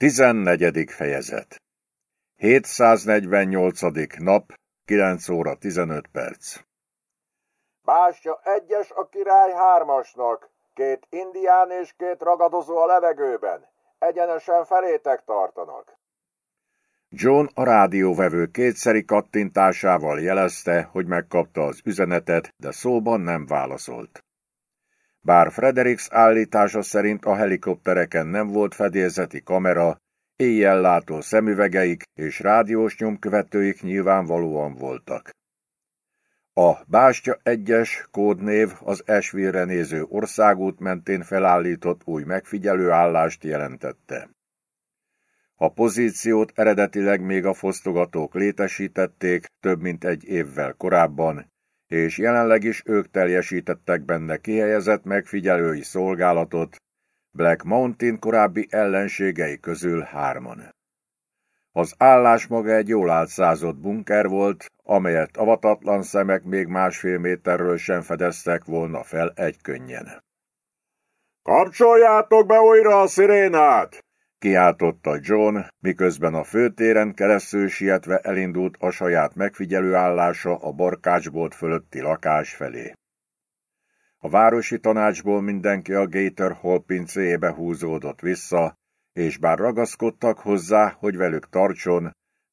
14. fejezet 748. nap 9 óra 15 perc Bástya egyes a király hármasnak, két indián és két ragadozó a levegőben. Egyenesen felétek tartanak. John a rádióvevő kétszeri kattintásával jelezte, hogy megkapta az üzenetet, de szóban nem válaszolt. Bár Fredericks állítása szerint a helikoptereken nem volt fedélzeti kamera, éjjel látó szemüvegeik és rádiós nyomkövetőik nyilvánvalóan voltak. A Bástya 1-es kódnév az Esville néző országút mentén felállított új megfigyelő állást jelentette. A pozíciót eredetileg még a fosztogatók létesítették több mint egy évvel korábban, és jelenleg is ők teljesítettek benne kihelyezett megfigyelői szolgálatot, Black Mountain korábbi ellenségei közül hárman. Az állás maga egy jól átszázott bunker volt, amelyet avatatlan szemek még másfél méterről sem fedeztek volna fel egy könnyen. Kapcsoljátok be újra a szirénát! Kiáltotta John, miközben a főtéren keresztül sietve elindult a saját megfigyelő állása a barkácsbolt fölötti lakás felé. A városi tanácsból mindenki a Gator Hall pincéjébe húzódott vissza, és bár ragaszkodtak hozzá, hogy velük tartson,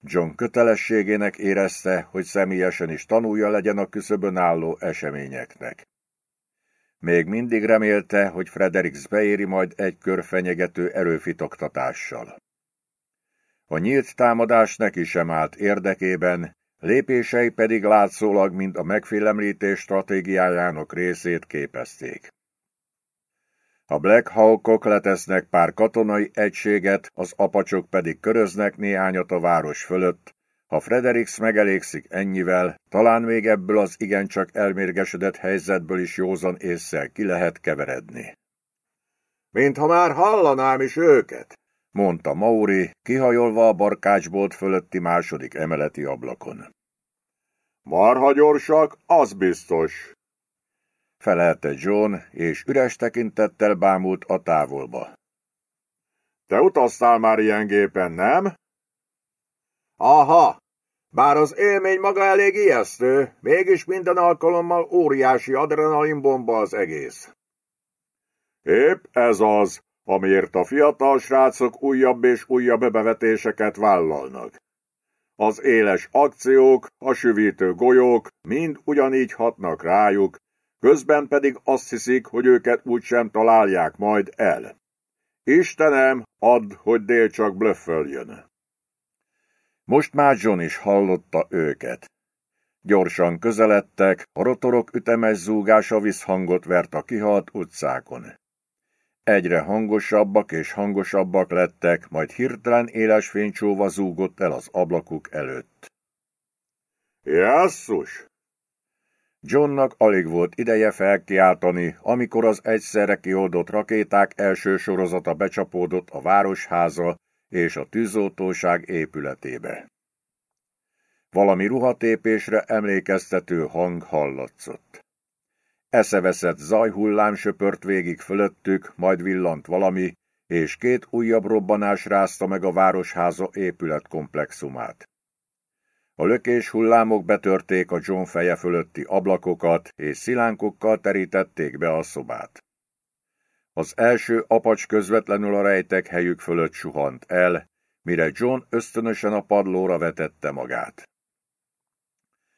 John kötelességének érezte, hogy személyesen is tanulja legyen a küszöbön álló eseményeknek. Még mindig remélte, hogy Fredericks beéri majd egy kör fenyegető erőfitoktatással. A nyílt támadás neki sem állt érdekében, lépései pedig látszólag mind a megfélemlítés stratégiájának részét képezték. A Black Hawkok letesznek pár katonai egységet, az apacsok pedig köröznek néhányat a város fölött, ha Fredericks megelégszik ennyivel, talán még ebből az igencsak elmérgesedett helyzetből is józan észszel ki lehet keveredni. Mintha már hallanám is őket, mondta Mauri, kihajolva a barkácsbolt fölötti második emeleti ablakon. Marha gyorsak, az biztos, felelte John, és üres tekintettel bámult a távolba. Te utaztál már ilyen gépen, nem? Aha, bár az élmény maga elég ijesztő, mégis minden alkalommal óriási adrenalinbomba az egész. Épp ez az, amiért a fiatal srácok újabb és újabb bevetéseket vállalnak. Az éles akciók, a süvítő golyók mind ugyanígy hatnak rájuk, közben pedig azt hiszik, hogy őket úgysem találják majd el. Istenem, add, hogy dél csak blöfföljön. Most már John is hallotta őket. Gyorsan közeledtek, a rotorok ütemes zúgása visszhangot vert a kihalt utcákon. Egyre hangosabbak és hangosabbak lettek, majd hirtelen éles fénycsóva zúgott el az ablakuk előtt. Jesszus! Johnnak alig volt ideje felkiáltani, amikor az egyszerre kioldott rakéták első sorozata becsapódott a városháza és a tűzoltóság épületébe. Valami ruhatépésre emlékeztető hang hallatszott. Eszeveszett zajhullám söpört végig fölöttük, majd villant valami, és két újabb robbanás rázta meg a városháza épületkomplexumát. A lökés hullámok betörték a John feje fölötti ablakokat, és szilánkokkal terítették be a szobát. Az első apacs közvetlenül a rejtek helyük fölött suhant el, mire John ösztönösen a padlóra vetette magát.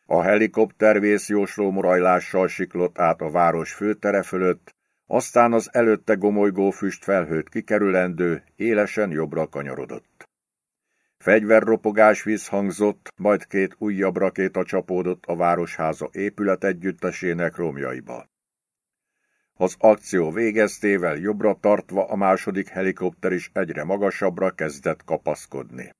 A helikopter vészjósló morajlással siklott át a város főtere fölött, aztán az előtte gomolygó füst felhőt kikerülendő, élesen jobbra kanyarodott. Fegyverropogás visszhangzott, majd két újabb rakéta csapódott a városháza épület együttesének romjaiba. Az akció végeztével jobbra tartva a második helikopter is egyre magasabbra kezdett kapaszkodni.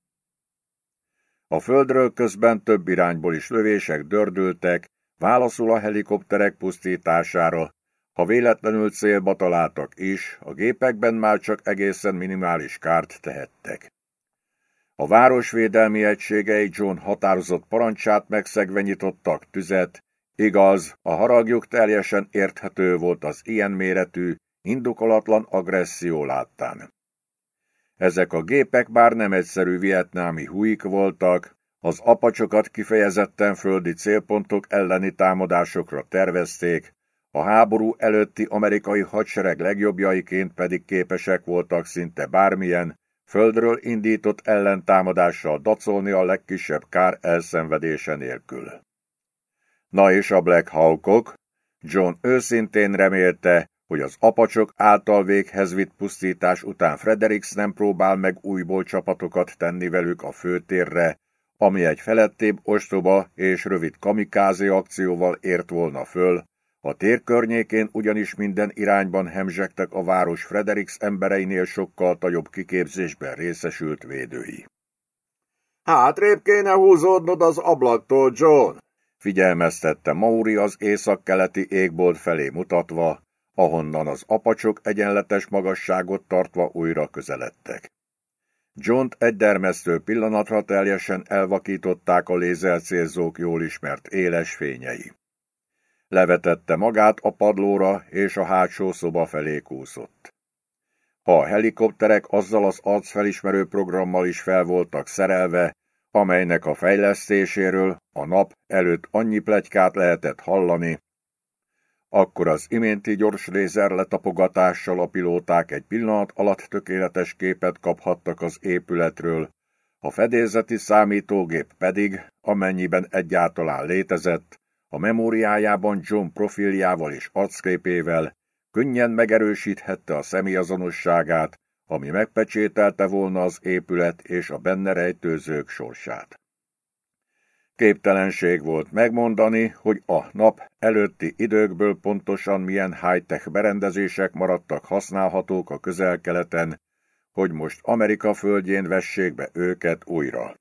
A földről közben több irányból is lövések dördültek, válaszul a helikopterek pusztítására, ha véletlenül célba találtak is, a gépekben már csak egészen minimális kárt tehettek. A városvédelmi egységei John határozott parancsát megszegve nyitottak tüzet, igaz, a haragjuk teljesen érthető volt az ilyen méretű, indokolatlan agresszió láttán. Ezek a gépek bár nem egyszerű vietnámi huik voltak, az apacsokat kifejezetten földi célpontok elleni támadásokra tervezték, a háború előtti amerikai hadsereg legjobbjaiként pedig képesek voltak szinte bármilyen, földről indított ellentámadással dacolni a legkisebb kár elszenvedése nélkül. Na és a Black Hawkok? John őszintén remélte, hogy az apacsok által véghez vitt pusztítás után Fredericks nem próbál meg újból csapatokat tenni velük a főtérre, ami egy felettébb ostoba és rövid kamikázi akcióval ért volna föl, a tér környékén ugyanis minden irányban hemzsegtek a város Fredericks embereinél sokkal nagyobb kiképzésben részesült védői. Hátrébb kéne húzódnod az ablaktól, John, figyelmeztette Mauri az északkeleti égbolt felé mutatva, ahonnan az apacsok egyenletes magasságot tartva újra közeledtek. john egy dermesztő pillanatra teljesen elvakították a lézercélzók jól ismert éles fényei. Levetette magát a padlóra, és a hátsó szoba felé kúszott. Ha a helikopterek azzal az arcfelismerő programmal is fel voltak szerelve, amelynek a fejlesztéséről a nap előtt annyi plegykát lehetett hallani, akkor az iménti gyors lézer letapogatással a pilóták egy pillanat alatt tökéletes képet kaphattak az épületről, a fedélzeti számítógép pedig, amennyiben egyáltalán létezett, a memóriájában John profiljával és arcképével könnyen megerősíthette a személyazonosságát, ami megpecsételte volna az épület és a benne rejtőzők sorsát. Képtelenség volt megmondani, hogy a nap előtti időkből pontosan milyen high-tech berendezések maradtak használhatók a közel-keleten, hogy most Amerika földjén vessék be őket újra.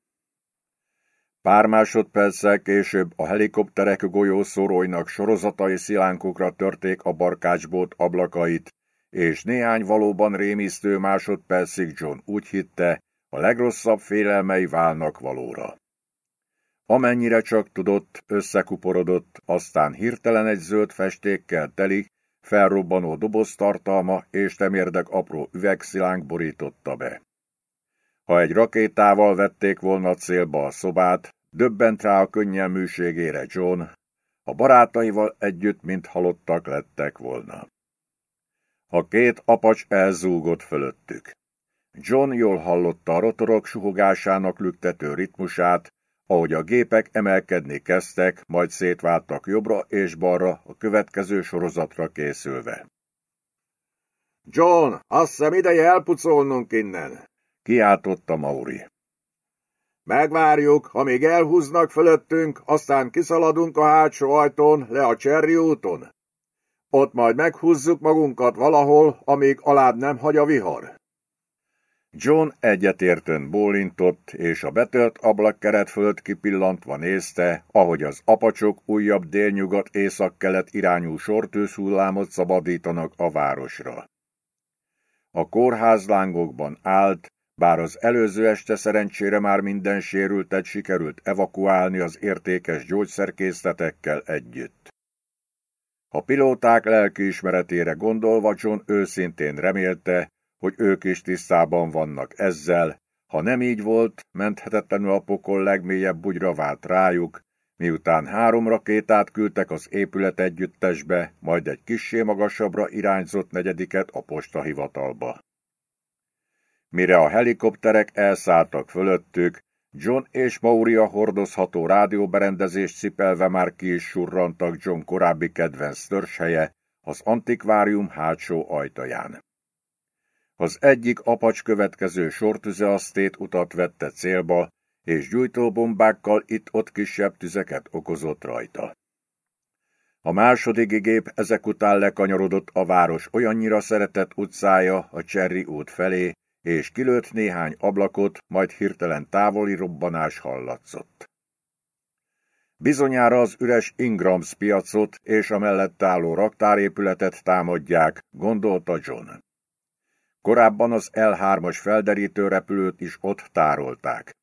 Pár másodperccel később a helikopterek golyószoróinak sorozatai szilánkokra törték a barkácsbót ablakait, és néhány valóban rémisztő másodpercig John úgy hitte, a legrosszabb félelmei válnak valóra. Amennyire csak tudott, összekuporodott, aztán hirtelen egy zöld festékkel teli, felrobbanó doboz tartalma és temérdek apró üvegszilánk borította be. Ha egy rakétával vették volna célba a szobát, döbbent rá a könnyelműségére John, a barátaival együtt, mint halottak lettek volna. A két apacs elzúgott fölöttük. John jól hallotta a rotorok suhogásának lüktető ritmusát, ahogy a gépek emelkedni kezdtek, majd szétváltak jobbra és balra a következő sorozatra készülve. John, azt hiszem ideje elpucolnunk innen, kiáltotta Mauri. Megvárjuk, amíg elhúznak fölöttünk, aztán kiszaladunk a hátsó ajtón le a Cserri úton. Ott majd meghúzzuk magunkat valahol, amíg alább nem hagy a vihar. John egyetértőn bólintott, és a betölt ablakkeret fölött kipillantva nézte, ahogy az apacsok újabb délnyugat-észak-kelet irányú sortőszullámot szabadítanak a városra. A kórház lángokban állt, bár az előző este szerencsére már minden sérültet sikerült evakuálni az értékes gyógyszerkészletekkel együtt. A pilóták lelkiismeretére gondolva John őszintén remélte, hogy ők is tisztában vannak ezzel, ha nem így volt, menthetetlenül a pokol legmélyebb bugyra vált rájuk, miután három rakétát küldtek az épület együttesbe, majd egy kissé magasabbra irányzott negyediket a postahivatalba. Mire a helikopterek elszálltak fölöttük, John és Mauria hordozható rádióberendezést cipelve már ki is surrantak John korábbi kedvenc törzshelye, az antikvárium hátsó ajtaján. Az egyik apacs következő sortüzeasztét utat vette célba, és gyújtóbombákkal itt-ott kisebb tüzeket okozott rajta. A második gép ezek után lekanyarodott a város olyannyira szeretett utcája a Cserri út felé, és kilőtt néhány ablakot, majd hirtelen távoli robbanás hallatszott. Bizonyára az üres Ingrams piacot és a mellett álló raktárépületet támadják, gondolta John. Korábban az L3-as felderítő repülőt is ott tárolták.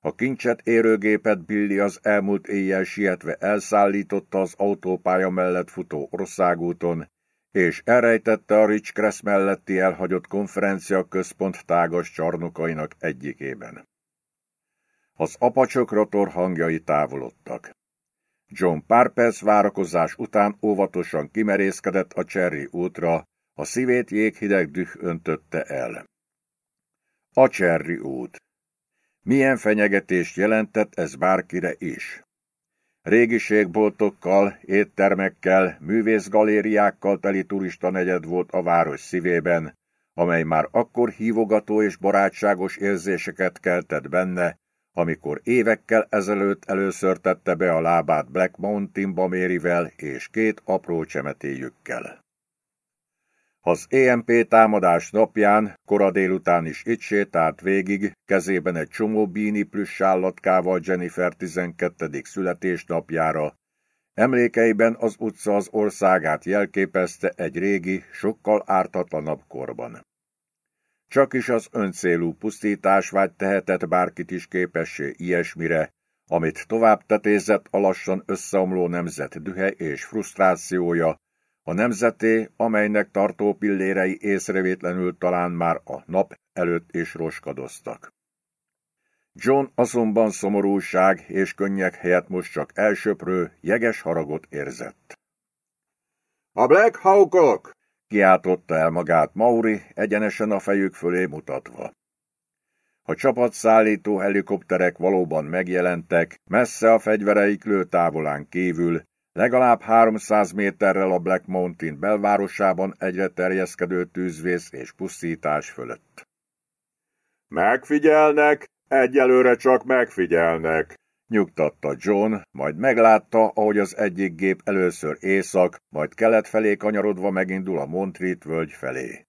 A kincset érőgépet Billy az elmúlt éjjel sietve elszállította az autópálya mellett futó országúton, és elrejtette a Ridgecrest melletti elhagyott konferencia központ tágas csarnokainak egyikében. Az apacsok rotor hangjai távolodtak. John pár perc várakozás után óvatosan kimerészkedett a Cherry útra, a szívét jéghideg düh öntötte el. A Cherry út. Milyen fenyegetést jelentett ez bárkire is? Régiségboltokkal, éttermekkel, művészgalériákkal teli turista negyed volt a város szívében, amely már akkor hívogató és barátságos érzéseket keltett benne, amikor évekkel ezelőtt először tette be a lábát Black Mountain Mérivel és két apró csemetéjükkel. Az EMP támadás napján, kora délután is itt sétált végig, kezében egy csomó bíni plüss állatkával Jennifer 12. születésnapjára. Emlékeiben az utca az országát jelképezte egy régi, sokkal ártatlanabb korban. Csak is az öncélú pusztításvágy tehetett bárkit is képessé ilyesmire, amit tovább tetézett a lassan összeomló nemzet dühe és frusztrációja, a nemzeté, amelynek tartó pillérei észrevétlenül talán már a nap előtt is roskadoztak. John azonban szomorúság és könnyek helyett most csak elsöprő, jeges haragot érzett. A Black Hawkok! kiáltotta el magát Mauri egyenesen a fejük fölé mutatva. A csapatszállító helikopterek valóban megjelentek, messze a fegyvereik lőtávolán kívül, legalább 300 méterrel a Black Mountain belvárosában egyre terjeszkedő tűzvész és pusztítás fölött. Megfigyelnek, egyelőre csak megfigyelnek, nyugtatta John, majd meglátta, ahogy az egyik gép először észak, majd kelet felé kanyarodva megindul a Montreat völgy felé.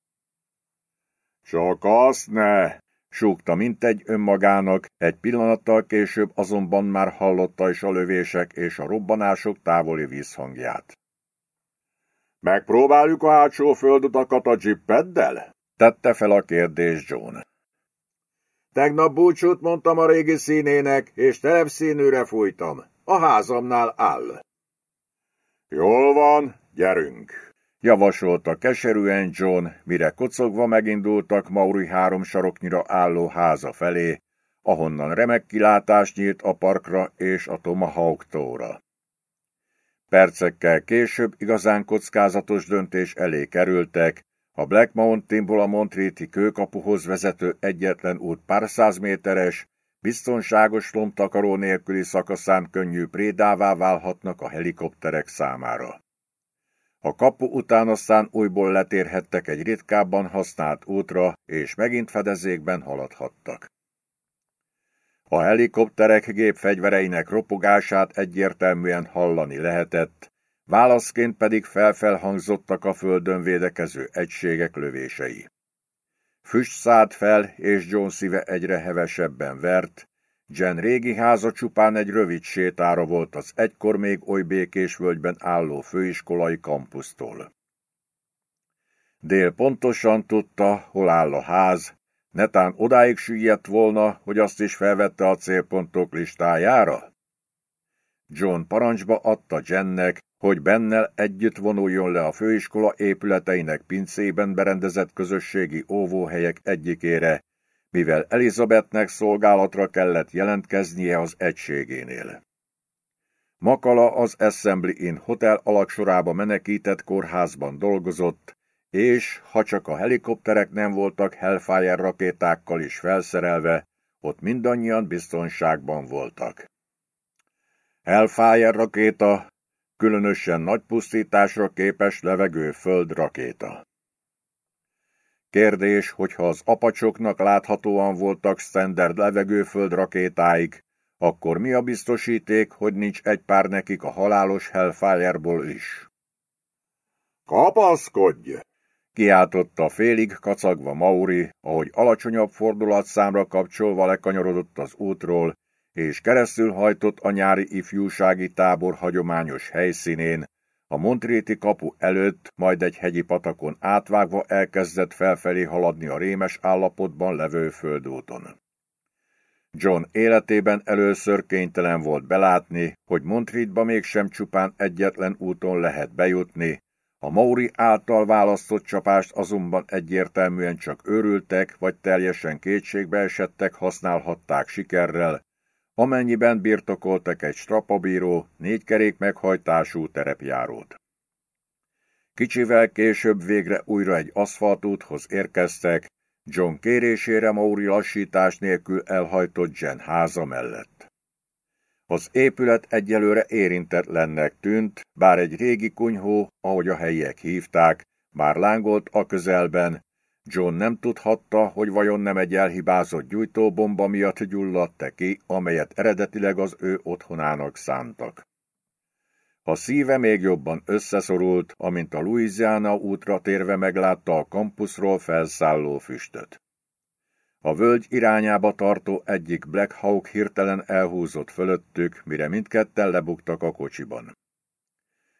Csak azt ne! Súgta mintegy önmagának, egy pillanattal később azonban már hallotta is a lövések és a robbanások távoli vízhangját. Megpróbáljuk a hátsó földutakat a dzsippeddel? Tette fel a kérdés John. Tegnap búcsút mondtam a régi színének, és telepszínűre fújtam. A házamnál áll. Jól van, gyerünk! Javasolta keserűen John, mire kocogva megindultak Mauri három saroknyira álló háza felé, ahonnan remek kilátás nyílt a parkra és a Tomahawk tóra. Percekkel később igazán kockázatos döntés elé kerültek, a Black Mountainból a Montréti kőkapuhoz vezető egyetlen út pár száz méteres, biztonságos lomtakaró nélküli szakaszán könnyű prédává válhatnak a helikopterek számára. A kapu után aztán újból letérhettek egy ritkábban használt útra, és megint fedezékben haladhattak. A helikopterek gépfegyvereinek ropogását egyértelműen hallani lehetett, válaszként pedig felfelhangzottak a földön védekező egységek lövései. Füst szállt fel, és John szíve egyre hevesebben vert, Jen régi háza csupán egy rövid sétára volt az egykor még oly békés völgyben álló főiskolai kampusztól. Dél pontosan tudta, hol áll a ház, netán odáig süllyedt volna, hogy azt is felvette a célpontok listájára? John parancsba adta Jennek, hogy bennel együtt vonuljon le a főiskola épületeinek pincében berendezett közösségi óvóhelyek egyikére, mivel Elizabethnek szolgálatra kellett jelentkeznie az egységénél. Makala az Assembly Inn Hotel alaksorába menekített kórházban dolgozott, és, ha csak a helikopterek nem voltak Hellfire rakétákkal is felszerelve, ott mindannyian biztonságban voltak. Hellfire rakéta, különösen nagy pusztításra képes levegő föld rakéta. Kérdés, hogyha az apacsoknak láthatóan voltak standard levegőföld rakétáik, akkor mi a biztosíték, hogy nincs egy pár nekik a halálos Hellfire-ból is? Kapaszkodj! Kiáltotta félig kacagva Mauri, ahogy alacsonyabb fordulatszámra kapcsolva lekanyarodott az útról, és keresztül hajtott a nyári ifjúsági tábor hagyományos helyszínén, a Montréti kapu előtt, majd egy hegyi patakon átvágva elkezdett felfelé haladni a rémes állapotban levő földúton. John életében először kénytelen volt belátni, hogy Montrétba mégsem csupán egyetlen úton lehet bejutni, A Mauri által választott csapást azonban egyértelműen csak őrültek vagy teljesen kétségbe esettek használhatták sikerrel, amennyiben birtokoltak egy strapabíró, négykerék meghajtású terepjárót. Kicsivel később végre újra egy aszfaltúthoz érkeztek, John kérésére Mauri lassítás nélkül elhajtott Jen háza mellett. Az épület egyelőre érintetlennek tűnt, bár egy régi kunyhó, ahogy a helyiek hívták, már lángolt a közelben. John nem tudhatta, hogy vajon nem egy elhibázott gyújtóbomba miatt gyulladt-e ki, amelyet eredetileg az ő otthonának szántak. A szíve még jobban összeszorult, amint a Louisiana útra térve meglátta a kampuszról felszálló füstöt. A völgy irányába tartó egyik Black Hawk hirtelen elhúzott fölöttük, mire mindketten lebuktak a kocsiban.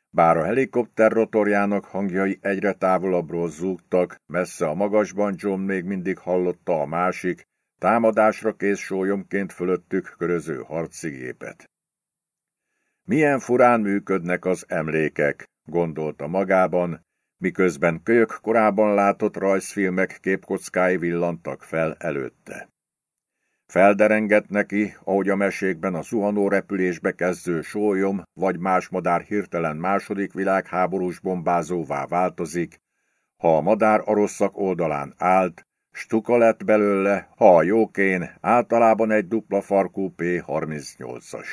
Bár a helikopter rotorjának hangjai egyre távolabbról zúgtak, messze a magasban John még mindig hallotta a másik, támadásra kész sólyomként fölöttük köröző harcigépet. Milyen furán működnek az emlékek, gondolta magában, miközben kölyök korábban látott rajzfilmek képkockái villantak fel előtte. Felderengett neki, ahogy a mesékben a zuhanó repülésbe kezdő sólyom vagy más madár hirtelen második világháborús bombázóvá változik, ha a madár a rosszak oldalán állt, stuka lett belőle, ha a jókén általában egy dupla farkú P-38-as.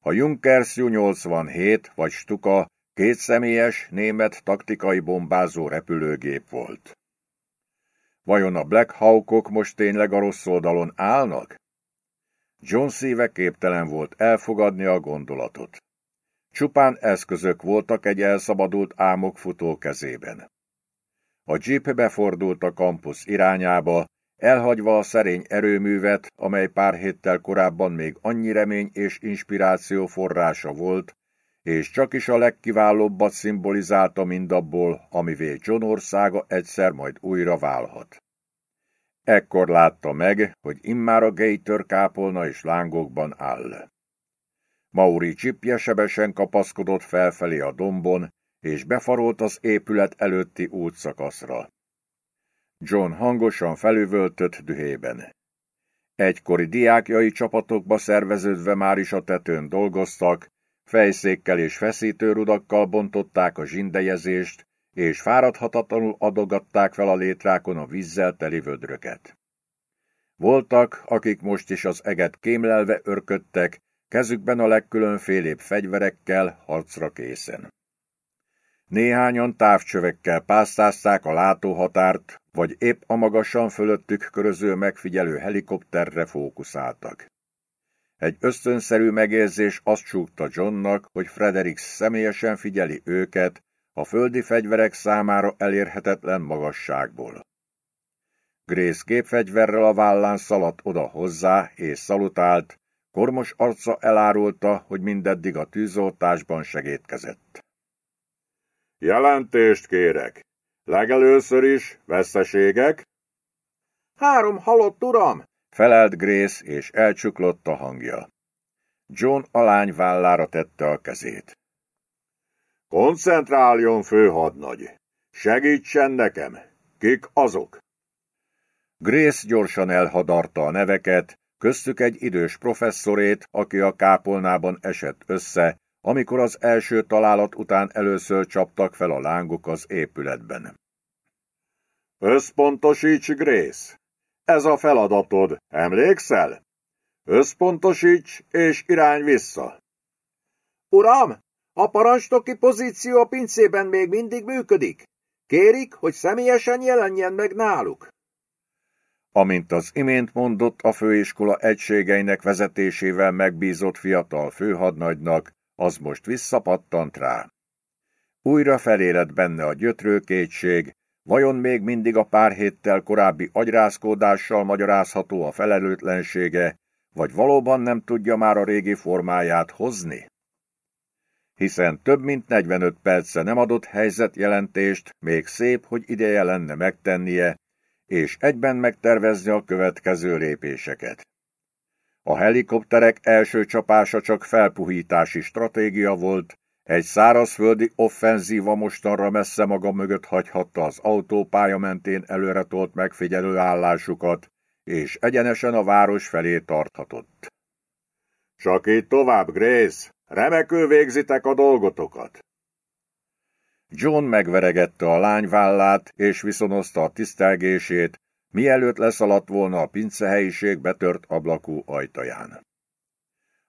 A Junkers Ju-87 vagy Stuka kétszemélyes német taktikai bombázó repülőgép volt. Vajon a Black Hawkok most tényleg a rossz oldalon állnak? John szíve képtelen volt elfogadni a gondolatot. Csupán eszközök voltak egy elszabadult álmok futó kezében. A jeep befordult a kampusz irányába, elhagyva a szerény erőművet, amely pár héttel korábban még annyi remény és inspiráció forrása volt, és csak is a legkiválóbbat szimbolizálta mindabból, amivé John országa egyszer majd újra válhat. Ekkor látta meg, hogy immár a Gator kápolna és lángokban áll. Mauri csipje sebesen kapaszkodott felfelé a dombon, és befarolt az épület előtti útszakaszra. John hangosan felüvöltött dühében. Egykori diákjai csapatokba szerveződve már is a tetőn dolgoztak, fejszékkel és feszítőrudakkal bontották a zsindejezést, és fáradhatatlanul adogatták fel a létrákon a vízzel teli vödröket. Voltak, akik most is az eget kémlelve örködtek, kezükben a legkülönfélébb fegyverekkel harcra készen. Néhányan távcsövekkel pásztázták a látóhatárt, vagy épp a magasan fölöttük köröző megfigyelő helikopterre fókuszáltak. Egy ösztönszerű megérzés azt súgta Johnnak, hogy Fredericks személyesen figyeli őket a földi fegyverek számára elérhetetlen magasságból. Grace gépfegyverrel a vállán szaladt oda hozzá, és szalutált, kormos arca elárulta, hogy mindeddig a tűzoltásban segítkezett. Jelentést kérek! Legelőször is veszteségek? Három halott, uram! Felelt Grace, és elcsuklott a hangja. John a lány vállára tette a kezét. Koncentráljon, főhadnagy! Segítsen nekem! Kik azok? Grace gyorsan elhadarta a neveket, köztük egy idős professzorét, aki a kápolnában esett össze, amikor az első találat után először csaptak fel a lángok az épületben. Összpontosíts, Grace! Ez a feladatod, emlékszel? Összpontosíts és irány vissza! Uram, a parancsnoki pozíció a pincében még mindig működik. Kérik, hogy személyesen jelenjen meg náluk. Amint az imént mondott a főiskola egységeinek vezetésével megbízott fiatal főhadnagynak, az most visszapattant rá. Újra felélett benne a gyötrőkétség, vajon még mindig a pár héttel korábbi agyrázkódással magyarázható a felelőtlensége, vagy valóban nem tudja már a régi formáját hozni? Hiszen több mint 45 perce nem adott helyzetjelentést, még szép, hogy ideje lenne megtennie, és egyben megtervezni a következő lépéseket. A helikopterek első csapása csak felpuhítási stratégia volt, Egy szárazföldi offenzíva mostanra messze maga mögött hagyhatta az autópálya mentén előretolt megfigyelő állásukat, és egyenesen a város felé tarthatott. Csak így tovább, Grace! Remekül végzitek a dolgotokat! John megveregette a lány vállát, és viszonozta a tisztelgését, mielőtt leszaladt volna a pincehelyiség betört ablakú ajtaján.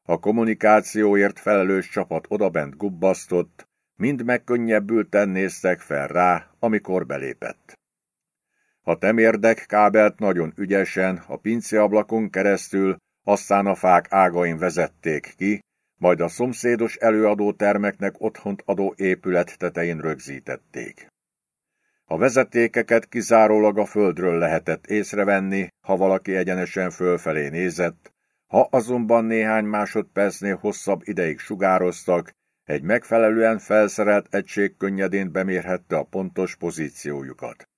A kommunikációért felelős csapat odabent gubbasztott, mind megkönnyebbülten néztek fel rá, amikor belépett. A temérdek kábelt nagyon ügyesen a pincéablakon keresztül, aztán a fák ágain vezették ki, majd a szomszédos előadó termeknek otthont adó épület tetején rögzítették. A vezetékeket kizárólag a földről lehetett észrevenni, ha valaki egyenesen fölfelé nézett, ha azonban néhány másodpercnél hosszabb ideig sugároztak, egy megfelelően felszerelt egység könnyedén bemérhette a pontos pozíciójukat.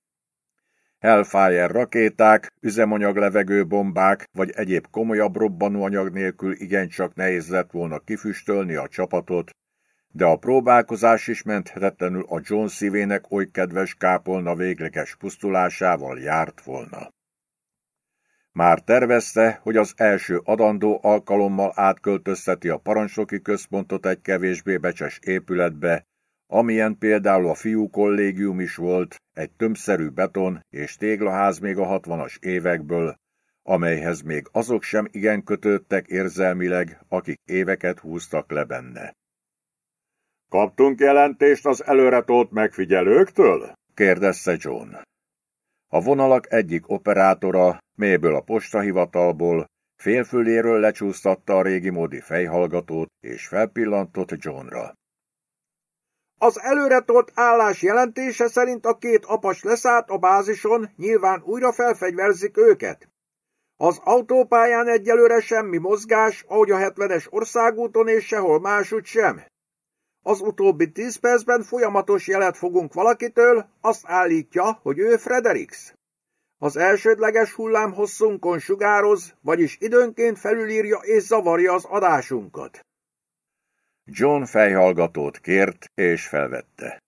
Hellfire rakéták, üzemanyag bombák vagy egyéb komolyabb robbanóanyag nélkül igencsak nehéz lett volna kifüstölni a csapatot, de a próbálkozás is menthetetlenül a John szívének oly kedves kápolna végleges pusztulásával járt volna. Már tervezte, hogy az első adandó alkalommal átköltözteti a parancsnoki központot egy kevésbé becses épületbe, amilyen például a fiú kollégium is volt, egy tömbszerű beton és téglaház még a hatvanas évekből, amelyhez még azok sem igen kötődtek érzelmileg, akik éveket húztak le benne. Kaptunk jelentést az előretolt megfigyelőktől? kérdezte John. A vonalak egyik operátora, mélyből a postahivatalból, félfüléről lecsúsztatta a régi módi fejhallgatót, és felpillantott Johnra. Az előretolt állás jelentése szerint a két apas leszállt a bázison, nyilván újra felfegyverzik őket. Az autópályán egyelőre semmi mozgás, ahogy a 70-es országúton és sehol másút sem. Az utóbbi tíz percben folyamatos jelet fogunk valakitől, azt állítja, hogy ő Fredericks. Az elsődleges hullám hosszunkon sugároz, vagyis időnként felülírja és zavarja az adásunkat. John fejhallgatót kért és felvette.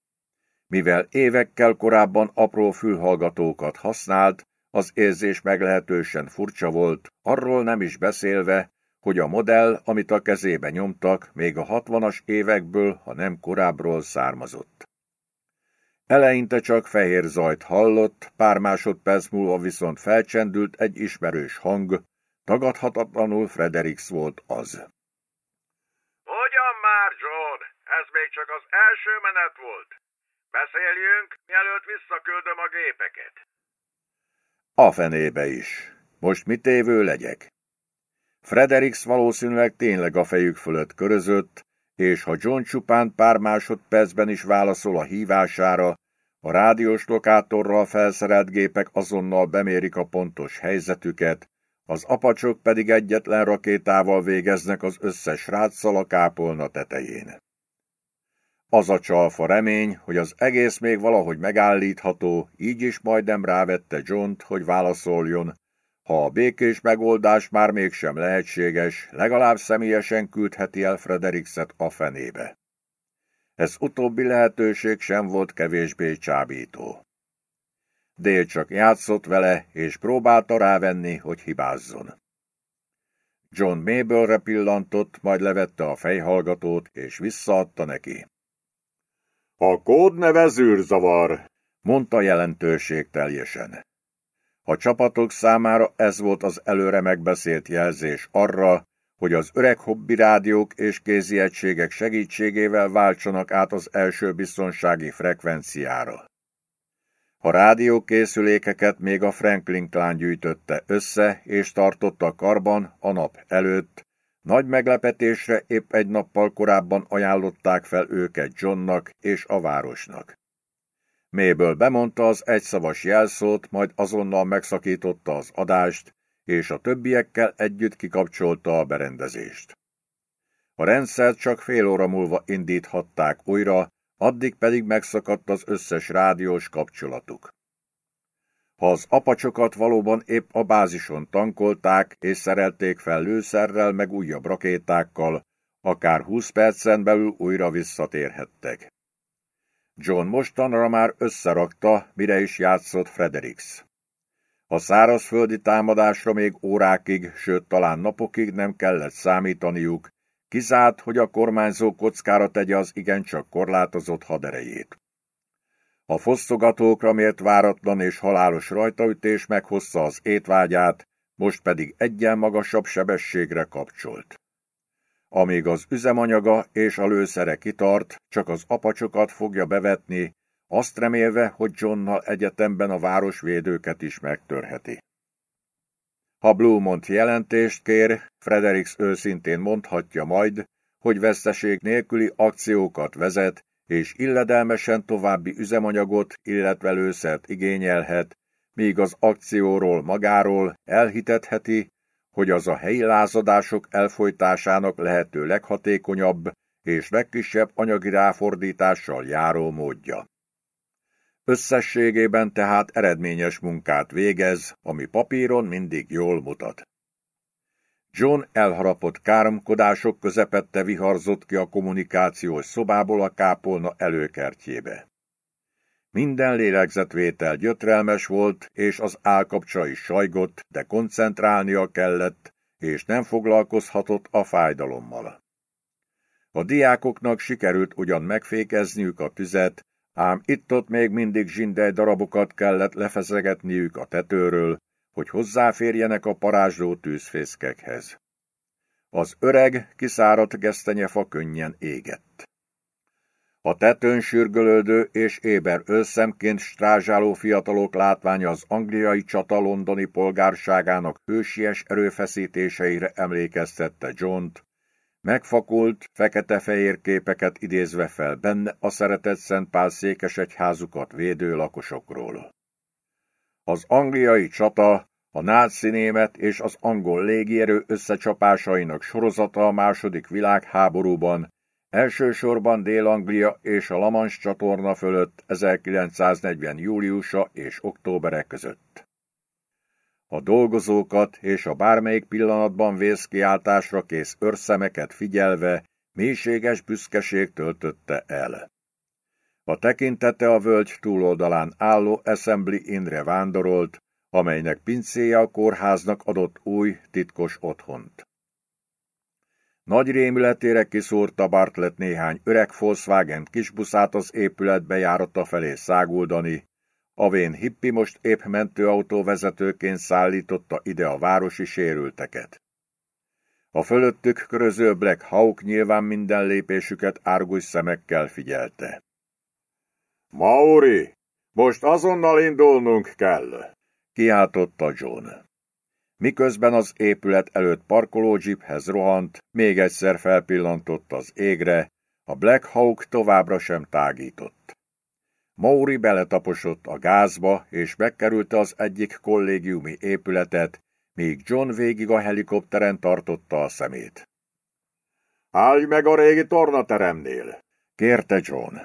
Mivel évekkel korábban apró fülhallgatókat használt, az érzés meglehetősen furcsa volt, arról nem is beszélve, hogy a modell, amit a kezébe nyomtak, még a hatvanas évekből, ha nem korábbról származott. Eleinte csak fehér zajt hallott, pár másodperc múlva viszont felcsendült egy ismerős hang, tagadhatatlanul Fredericks volt az. Hogyan már, John? Ez még csak az első menet volt. Beszéljünk, mielőtt visszaküldöm a gépeket. A fenébe is. Most mit évő legyek? Fredericks valószínűleg tényleg a fejük fölött körözött, és ha John csupán pár másodpercben is válaszol a hívására, a rádiós lokátorral felszerelt gépek azonnal bemérik a pontos helyzetüket, az apacsok pedig egyetlen rakétával végeznek az összes rátszal a kápolna tetején. Az a csalfa remény, hogy az egész még valahogy megállítható, így is majdnem rávette john hogy válaszoljon, ha a békés megoldás már mégsem lehetséges, legalább személyesen küldheti el Frederickset a fenébe. Ez utóbbi lehetőség sem volt kevésbé csábító. Dél csak játszott vele, és próbálta rávenni, hogy hibázzon. John Mabelre pillantott, majd levette a fejhallgatót, és visszaadta neki. A kódneve zűrzavar, mondta jelentőség teljesen. A csapatok számára ez volt az előre megbeszélt jelzés arra, hogy az öreg hobbi rádiók és kézi egységek segítségével váltsanak át az első biztonsági frekvenciára. A rádiókészülékeket még a Franklin klán gyűjtötte össze és tartotta karban a nap előtt. Nagy meglepetésre épp egy nappal korábban ajánlották fel őket Johnnak és a városnak. Méből bemondta az egyszavas jelszót, majd azonnal megszakította az adást, és a többiekkel együtt kikapcsolta a berendezést. A rendszert csak fél óra múlva indíthatták újra, addig pedig megszakadt az összes rádiós kapcsolatuk. Ha az apacsokat valóban épp a bázison tankolták és szerelték fel lőszerrel meg újabb rakétákkal, akár húsz percen belül újra visszatérhettek. John mostanra már összerakta, mire is játszott Fredericks. A szárazföldi támadásra még órákig, sőt talán napokig nem kellett számítaniuk, kizárt, hogy a kormányzó kockára tegye az igencsak korlátozott haderejét. A fosztogatókra mért váratlan és halálos rajtaütés meghozza az étvágyát, most pedig egyen magasabb sebességre kapcsolt. Amíg az üzemanyaga és a lőszere kitart, csak az apacsokat fogja bevetni, azt remélve, hogy Johnnal egyetemben a városvédőket is megtörheti. Ha Blumont jelentést kér, Fredericks őszintén mondhatja majd, hogy veszteség nélküli akciókat vezet, és illedelmesen további üzemanyagot, illetve lőszert igényelhet, míg az akcióról magáról elhitetheti, hogy az a helyi lázadások elfolytásának lehető leghatékonyabb és legkisebb anyagi ráfordítással járó módja. Összességében tehát eredményes munkát végez, ami papíron mindig jól mutat. John elharapott káromkodások közepette viharzott ki a kommunikációs szobából a kápolna előkertjébe. Minden lélegzetvétel gyötrelmes volt, és az állkapcsa is sajgott, de koncentrálnia kellett, és nem foglalkozhatott a fájdalommal. A diákoknak sikerült ugyan megfékezniük a tüzet, ám itt-ott még mindig zsindely darabokat kellett lefezegetniük a tetőről, hogy hozzáférjenek a parázsló tűzfészkekhez. Az öreg, kiszáradt gesztenyefa könnyen égett. A tetőn sürgölődő és éber őszemként strázsáló fiatalok látványa az angliai csata londoni polgárságának hősies erőfeszítéseire emlékeztette John-t, megfakult, fekete-fehér képeket idézve fel benne a szeretett Szent Pál székesegyházukat védő lakosokról. Az angliai csata, a náci német és az angol légierő összecsapásainak sorozata a második világháborúban Elsősorban Dél-Anglia és a Lamans csatorna fölött 1940. júliusa és októbere között. A dolgozókat és a bármelyik pillanatban vészkiáltásra kész őrszemeket figyelve mélységes büszkeség töltötte el. A tekintete a völgy túloldalán álló Assembly Inre vándorolt, amelynek pincéje a kórháznak adott új, titkos otthont. Nagy rémületére kiszúrta Bartlett néhány öreg Volkswagen kisbuszát az épületbe járata felé száguldani, a vén hippi most épp mentőautóvezetőként szállította ide a városi sérülteket. A fölöttük köröző Black Hawk nyilván minden lépésüket árgus szemekkel figyelte. Mauri, most azonnal indulnunk kell, kiáltotta John. Miközben az épület előtt parkoló jeephez rohant, még egyszer felpillantott az égre, a Black Hawk továbbra sem tágított. Mauri beletaposott a gázba, és megkerülte az egyik kollégiumi épületet, míg John végig a helikopteren tartotta a szemét. Állj meg a régi tornateremnél, kérte John.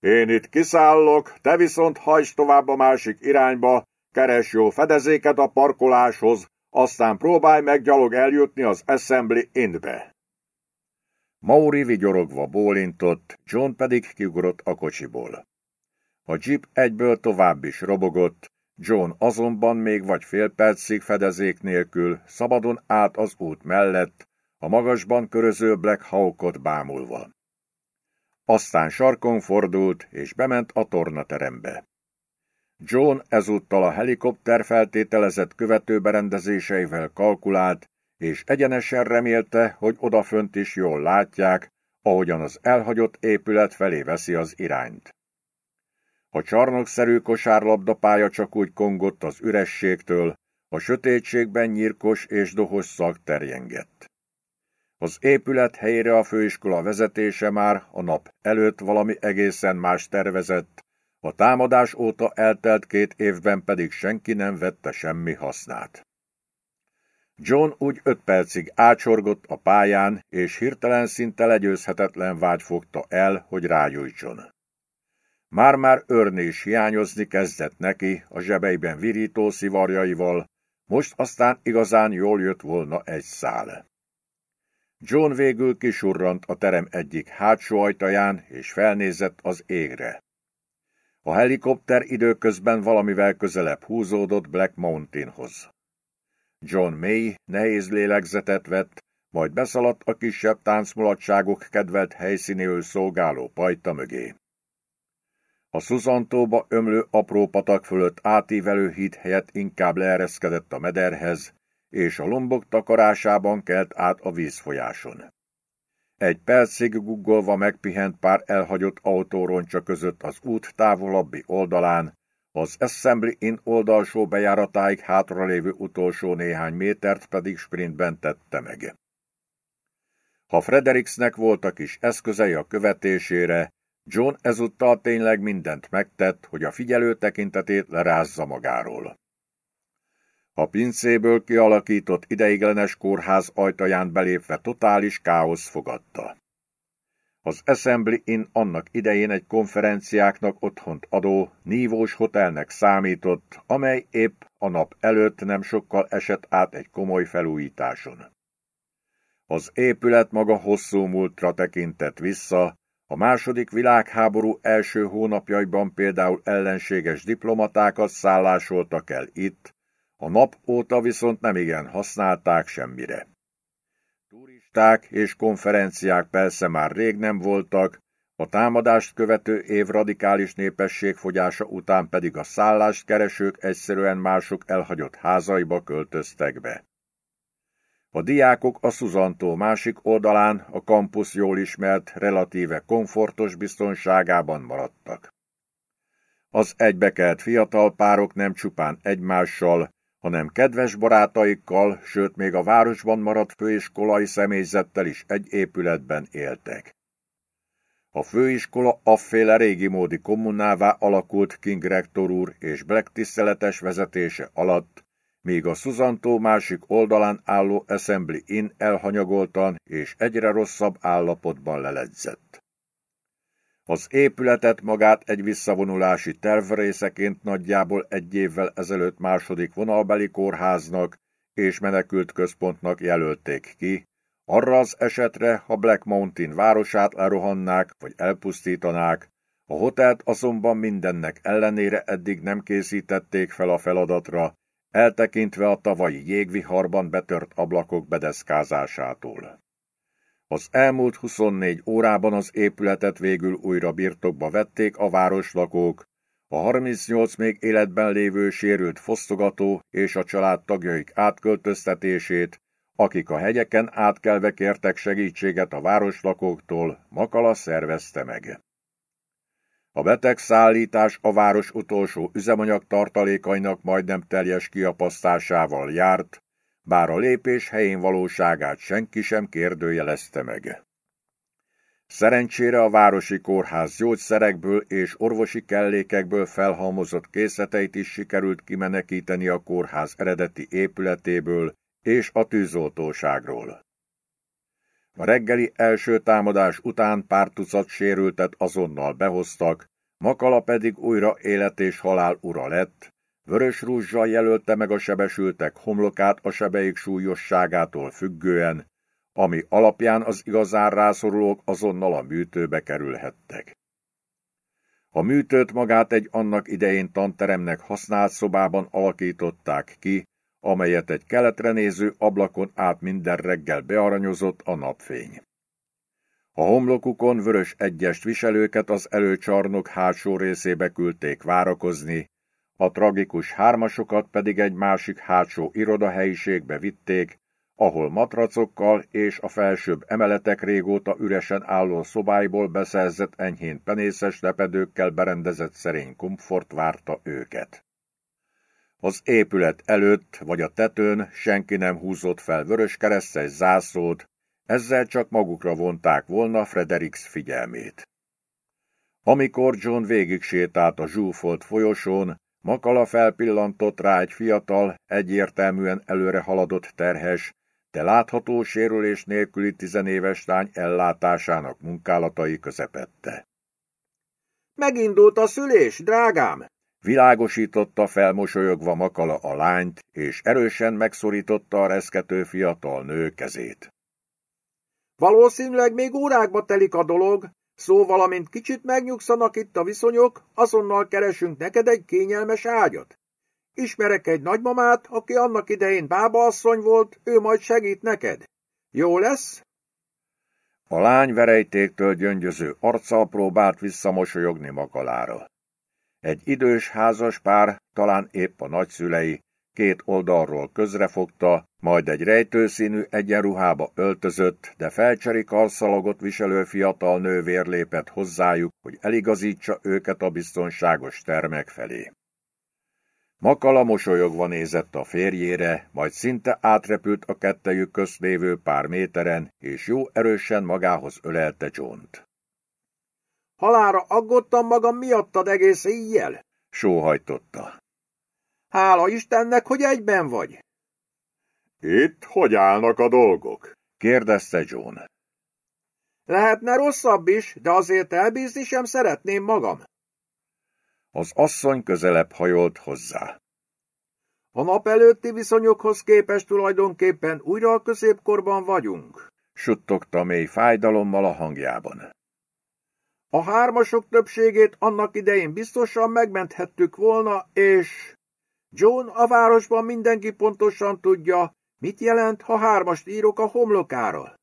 Én itt kiszállok, te viszont hajts tovább a másik irányba, keres jó fedezéket a parkoláshoz, aztán próbálj meg gyalog eljutni az Assembly Innbe. Mauri vigyorogva bólintott, John pedig kiugrott a kocsiból. A jeep egyből tovább is robogott, John azonban még vagy fél percig fedezék nélkül szabadon állt az út mellett, a magasban köröző Black Hawkot bámulva. Aztán sarkon fordult, és bement a tornaterembe. John ezúttal a helikopter feltételezett követőberendezéseivel kalkulált, és egyenesen remélte, hogy odafönt is jól látják, ahogyan az elhagyott épület felé veszi az irányt. A csarnokszerű kosárlabdapálya csak úgy kongott az ürességtől, a sötétségben nyírkos és dohos szag terjengett. Az épület helyére a főiskola vezetése már a nap előtt valami egészen más tervezett, a támadás óta eltelt két évben pedig senki nem vette semmi hasznát. John úgy öt percig ácsorgott a pályán, és hirtelen szinte legyőzhetetlen vágy fogta el, hogy rágyújtson. Már-már örni is hiányozni kezdett neki a zsebeiben virító szivarjaival, most aztán igazán jól jött volna egy szál. John végül kisurrant a terem egyik hátsó ajtaján, és felnézett az égre. A helikopter időközben valamivel közelebb húzódott Black Mountainhoz. John May nehéz lélegzetet vett, majd beszaladt a kisebb táncmulatságok kedvelt helyszínéül szolgáló pajta mögé. A Szuzantóba ömlő apró patak fölött átívelő híd helyett inkább leereszkedett a mederhez, és a lombok takarásában kelt át a vízfolyáson. Egy percig guggolva megpihent pár elhagyott autóroncsa között az út távolabbi oldalán, az Assembly Inn oldalsó bejáratáig hátralévő utolsó néhány métert pedig sprintben tette meg. Ha Fredericksnek voltak is eszközei a követésére, John ezúttal tényleg mindent megtett, hogy a figyelő tekintetét lerázza magáról. A pincéből kialakított ideiglenes kórház ajtaján belépve totális káosz fogadta. Az Assembly Inn annak idején egy konferenciáknak otthont adó, nívós hotelnek számított, amely épp a nap előtt nem sokkal esett át egy komoly felújításon. Az épület maga hosszú múltra tekintett vissza, a második világháború első hónapjaiban például ellenséges diplomatákat szállásoltak el itt, a nap óta viszont nemigen használták semmire. Turisták és konferenciák persze már rég nem voltak, a támadást követő év radikális népességfogyása után pedig a szállást keresők egyszerűen mások elhagyott házaiba költöztek be. A diákok a Szuzantó másik oldalán a kampusz jól ismert, relatíve komfortos biztonságában maradtak. Az egybekelt fiatal párok nem csupán egymással, hanem kedves barátaikkal, sőt még a városban maradt főiskolai személyzettel is egy épületben éltek. A főiskola afféle régi módi kommunává alakult King rektor úr és Black tiszteletes vezetése alatt, míg a Szuzantó másik oldalán álló Assembly Inn elhanyagoltan és egyre rosszabb állapotban leledzett. Az épületet magát egy visszavonulási tervrészeként nagyjából egy évvel ezelőtt második vonalbeli kórháznak és menekült központnak jelölték ki, arra az esetre, ha Black Mountain városát lerohannák vagy elpusztítanák, a hotelt azonban mindennek ellenére eddig nem készítették fel a feladatra, eltekintve a tavalyi jégviharban betört ablakok bedeszkázásától. Az elmúlt 24 órában az épületet végül újra birtokba vették a városlakók, a 38 még életben lévő sérült fosztogató és a család tagjaik átköltöztetését, akik a hegyeken átkelve kértek segítséget a városlakóktól, Makala szervezte meg. A betegszállítás a város utolsó üzemanyag tartalékainak majdnem teljes kiapasztásával járt, bár a lépés helyén valóságát senki sem kérdőjelezte meg. Szerencsére a városi kórház gyógyszerekből és orvosi kellékekből felhalmozott készleteit is sikerült kimenekíteni a kórház eredeti épületéből és a tűzoltóságról. A reggeli első támadás után pár tucat sérültet azonnal behoztak, Makala pedig újra élet és halál ura lett, vörös rúzsal jelölte meg a sebesültek homlokát a sebeik súlyosságától függően, ami alapján az igazán rászorulók azonnal a műtőbe kerülhettek. A műtőt magát egy annak idején tanteremnek használt szobában alakították ki, amelyet egy keletre néző ablakon át minden reggel bearanyozott a napfény. A homlokukon vörös egyest viselőket az előcsarnok hátsó részébe küldték várakozni, a tragikus hármasokat pedig egy másik hátsó irodahelyiségbe vitték, ahol matracokkal és a felsőbb emeletek régóta üresen álló szobáiból beszerzett enyhén penészes lepedőkkel berendezett szerény komfort várta őket. Az épület előtt vagy a tetőn senki nem húzott fel vörös keresztes zászlót, ezzel csak magukra vonták volna Fredericks figyelmét. Amikor John végig sétált a zsúfolt folyosón, Makala felpillantott rá egy fiatal, egyértelműen előre haladott terhes, de látható sérülés nélküli tizenéves lány ellátásának munkálatai közepette. Megindult a szülés, drágám! Világosította felmosolyogva Makala a lányt, és erősen megszorította a reszkető fiatal nő kezét. Valószínűleg még órákba telik a dolog, szóval amint kicsit megnyugszanak itt a viszonyok, azonnal keresünk neked egy kényelmes ágyat. Ismerek egy nagymamát, aki annak idején bábaasszony volt, ő majd segít neked. Jó lesz? A lány verejtéktől gyöngyöző arccal próbált visszamosolyogni magalára. Egy idős házas pár, talán épp a nagyszülei, két oldalról közrefogta, majd egy rejtőszínű egyenruhába öltözött, de felcseri karszalagot viselő fiatal nővér lépett hozzájuk, hogy eligazítsa őket a biztonságos termek felé. Makala mosolyogva nézett a férjére, majd szinte átrepült a kettejük közt lévő pár méteren, és jó erősen magához ölelte John-t. Halára aggódtam magam miattad egész éjjel? Sóhajtotta. Hála Istennek, hogy egyben vagy. Itt hogy állnak a dolgok? kérdezte John. Lehetne rosszabb is, de azért elbízni sem szeretném magam. Az asszony közelebb hajolt hozzá. A nap előtti viszonyokhoz képest tulajdonképpen újra a középkorban vagyunk, suttogta mély fájdalommal a hangjában. A hármasok többségét annak idején biztosan megmenthettük volna, és John a városban mindenki pontosan tudja, mit jelent, ha hármast írok a homlokára.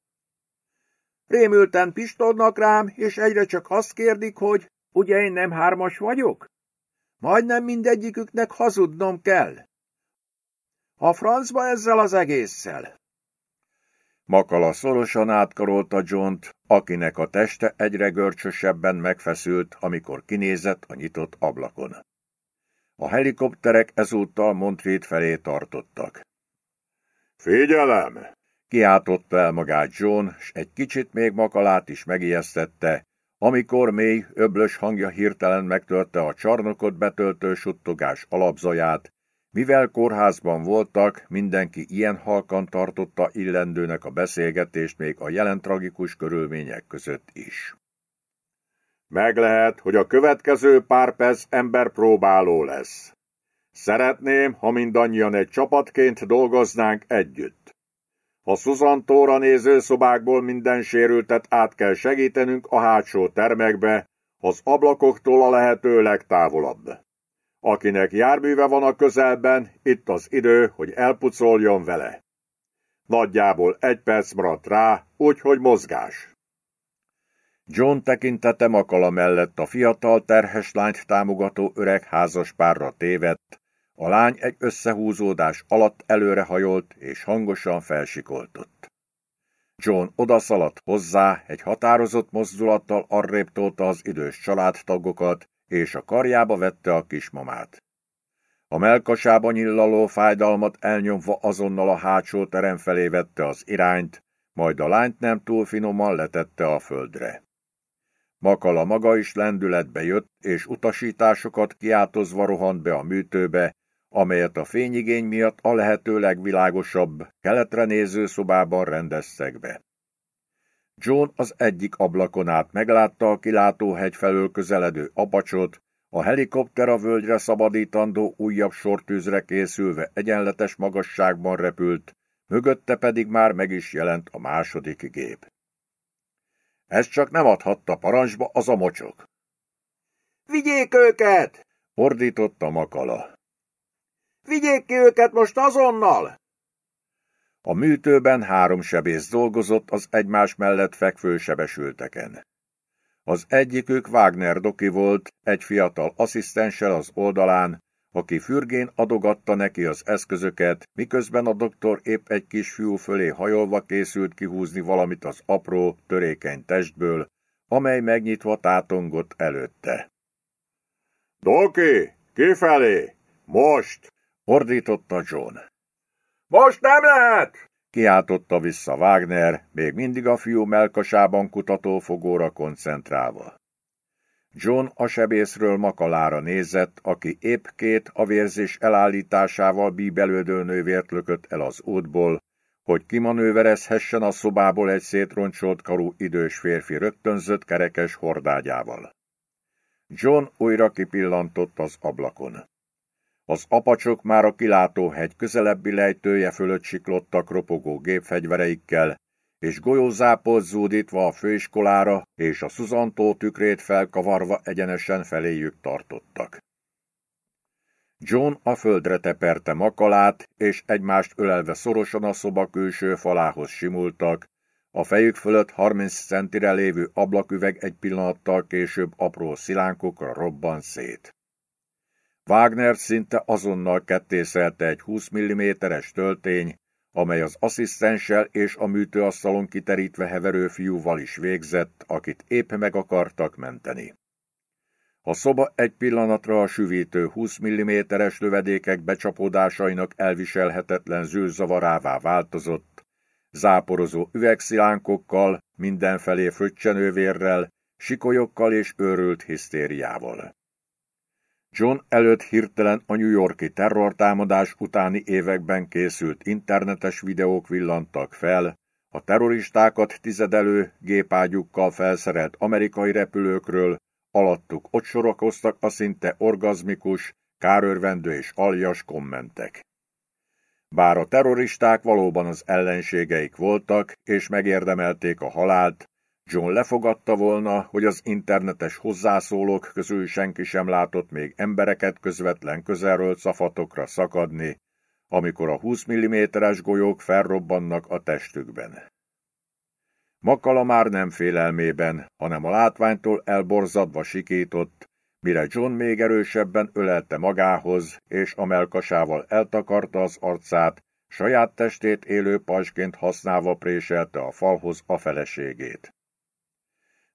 Rémülten pistolnak rám, és egyre csak azt kérdik, hogy ugye én nem hármas vagyok? Majdnem mindegyiküknek hazudnom kell. A francba ezzel az egésszel. Makala szorosan átkarolta john akinek a teste egyre görcsösebben megfeszült, amikor kinézett a nyitott ablakon. A helikopterek ezúttal Montreat felé tartottak. Figyelem! Kiáltotta el magát John, s egy kicsit még Makalát is megijesztette, amikor mély, öblös hangja hirtelen megtörte a csarnokot betöltő suttogás alapzaját, mivel kórházban voltak, mindenki ilyen halkan tartotta illendőnek a beszélgetést még a jelen tragikus körülmények között is. Meg lehet, hogy a következő pár perc ember próbáló lesz. Szeretném, ha mindannyian egy csapatként dolgoznánk együtt. A Szuzantóra néző szobákból minden sérültet át kell segítenünk a hátsó termekbe, az ablakoktól a lehető legtávolabb. Akinek járműve van a közelben, itt az idő, hogy elpucoljon vele. Nagyjából egy perc maradt rá, úgyhogy mozgás. John tekintete makala mellett a fiatal terhes lányt támogató öreg házas párra tévedt, a lány egy összehúzódás alatt előrehajolt és hangosan felsikoltott. John odaszaladt hozzá, egy határozott mozdulattal arrébb tolta az idős családtagokat, és a karjába vette a kismamát. A melkasába nyillaló fájdalmat elnyomva azonnal a hátsó terem felé vette az irányt, majd a lányt nem túl finoman letette a földre. Makala maga is lendületbe jött, és utasításokat kiáltozva rohant be a műtőbe, amelyet a fényigény miatt a lehető legvilágosabb, keletre néző szobában rendeztek be. John az egyik ablakon át meglátta a kilátóhegy felől közeledő apacsot, a helikopter a völgyre szabadítandó újabb sortűzre készülve egyenletes magasságban repült, mögötte pedig már meg is jelent a második gép. Ez csak nem adhatta parancsba az a mocsok. Vigyék őket! ordította Makala. Vigyék ki őket most azonnal! A műtőben három sebész dolgozott az egymás mellett fekvő sebesülteken. Az egyikük Wagner Doki volt, egy fiatal asszisztenssel az oldalán, aki fürgén adogatta neki az eszközöket, miközben a doktor épp egy kis fiú fölé hajolva készült kihúzni valamit az apró, törékeny testből, amely megnyitva tátongott előtte. Doki, kifelé! Most! ordította John. Most nem lehet! kiáltotta vissza Wagner, még mindig a fiú melkasában kutató fogóra koncentrálva. John a sebészről makalára nézett, aki épp két a vérzés elállításával bíbelődő nővért lökött el az útból, hogy kimanőverezhessen a szobából egy szétroncsolt karú idős férfi rögtönzött kerekes hordágyával. John újra kipillantott az ablakon. Az apacsok már a kilátóhegy közelebbi lejtője fölött siklottak ropogó gépfegyvereikkel, és golyózápolt zúdítva a főiskolára és a Szuzantó tükrét felkavarva egyenesen feléjük tartottak. John a földre teperte makalát, és egymást ölelve szorosan a szoba külső falához simultak, a fejük fölött 30 centire lévő ablaküveg egy pillanattal később apró szilánkokra robban szét. Wagner szinte azonnal kettészelte egy 20 mm-es töltény, amely az asszisztenssel és a műtőasztalon kiterítve heverő fiúval is végzett, akit épp meg akartak menteni. A szoba egy pillanatra a süvítő 20 mm-es lövedékek becsapódásainak elviselhetetlen zűrzavarává változott, záporozó üvegszilánkokkal, mindenfelé fröccsenővérrel, sikolyokkal és őrült hisztériával. John előtt hirtelen a New Yorki terrortámadás utáni években készült internetes videók villantak fel, a terroristákat tizedelő gépágyukkal felszerelt amerikai repülőkről, alattuk ott sorakoztak a szinte orgazmikus, kárörvendő és aljas kommentek. Bár a terroristák valóban az ellenségeik voltak, és megérdemelték a halált, John lefogadta volna, hogy az internetes hozzászólók közül senki sem látott még embereket közvetlen közelről szafatokra szakadni, amikor a 20 mm-es golyók felrobbannak a testükben. Makala már nem félelmében, hanem a látványtól elborzadva sikított, mire John még erősebben ölelte magához, és a melkasával eltakarta az arcát, saját testét élő pajsként használva préselte a falhoz a feleségét.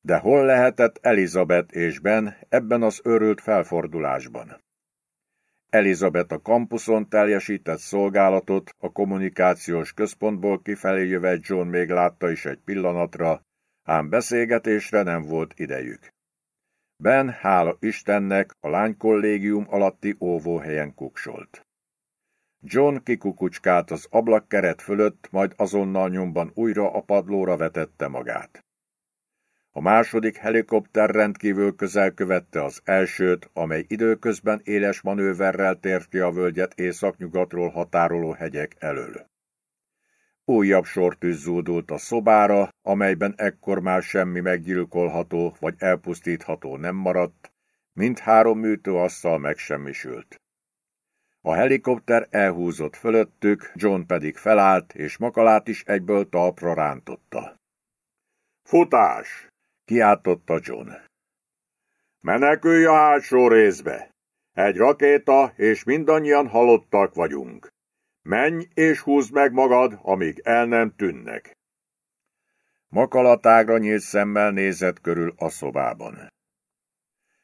De hol lehetett Elizabeth és Ben ebben az őrült felfordulásban? Elizabeth a kampuszon teljesített szolgálatot, a kommunikációs központból kifelé jövet John még látta is egy pillanatra, ám beszélgetésre nem volt idejük. Ben, hála Istennek, a lánykollégium alatti óvóhelyen kuksolt. John kikukucskált az ablakkeret fölött, majd azonnal nyomban újra a padlóra vetette magát. A második helikopter rendkívül közel követte az elsőt, amely időközben éles manőverrel tért ki a völgyet északnyugatról határoló hegyek elől. Újabb sortűz zúdult a szobára, amelyben ekkor már semmi meggyilkolható vagy elpusztítható nem maradt, mint három műtőasszal megsemmisült. A helikopter elhúzott fölöttük, John pedig felállt, és makalát is egyből talpra rántotta. Futás! Kiáltotta John. Menekülj a hátsó részbe! Egy rakéta, és mindannyian halottak vagyunk. Menj és húzd meg magad, amíg el nem tűnnek. Makalatágra nyílt szemmel nézett körül a szobában.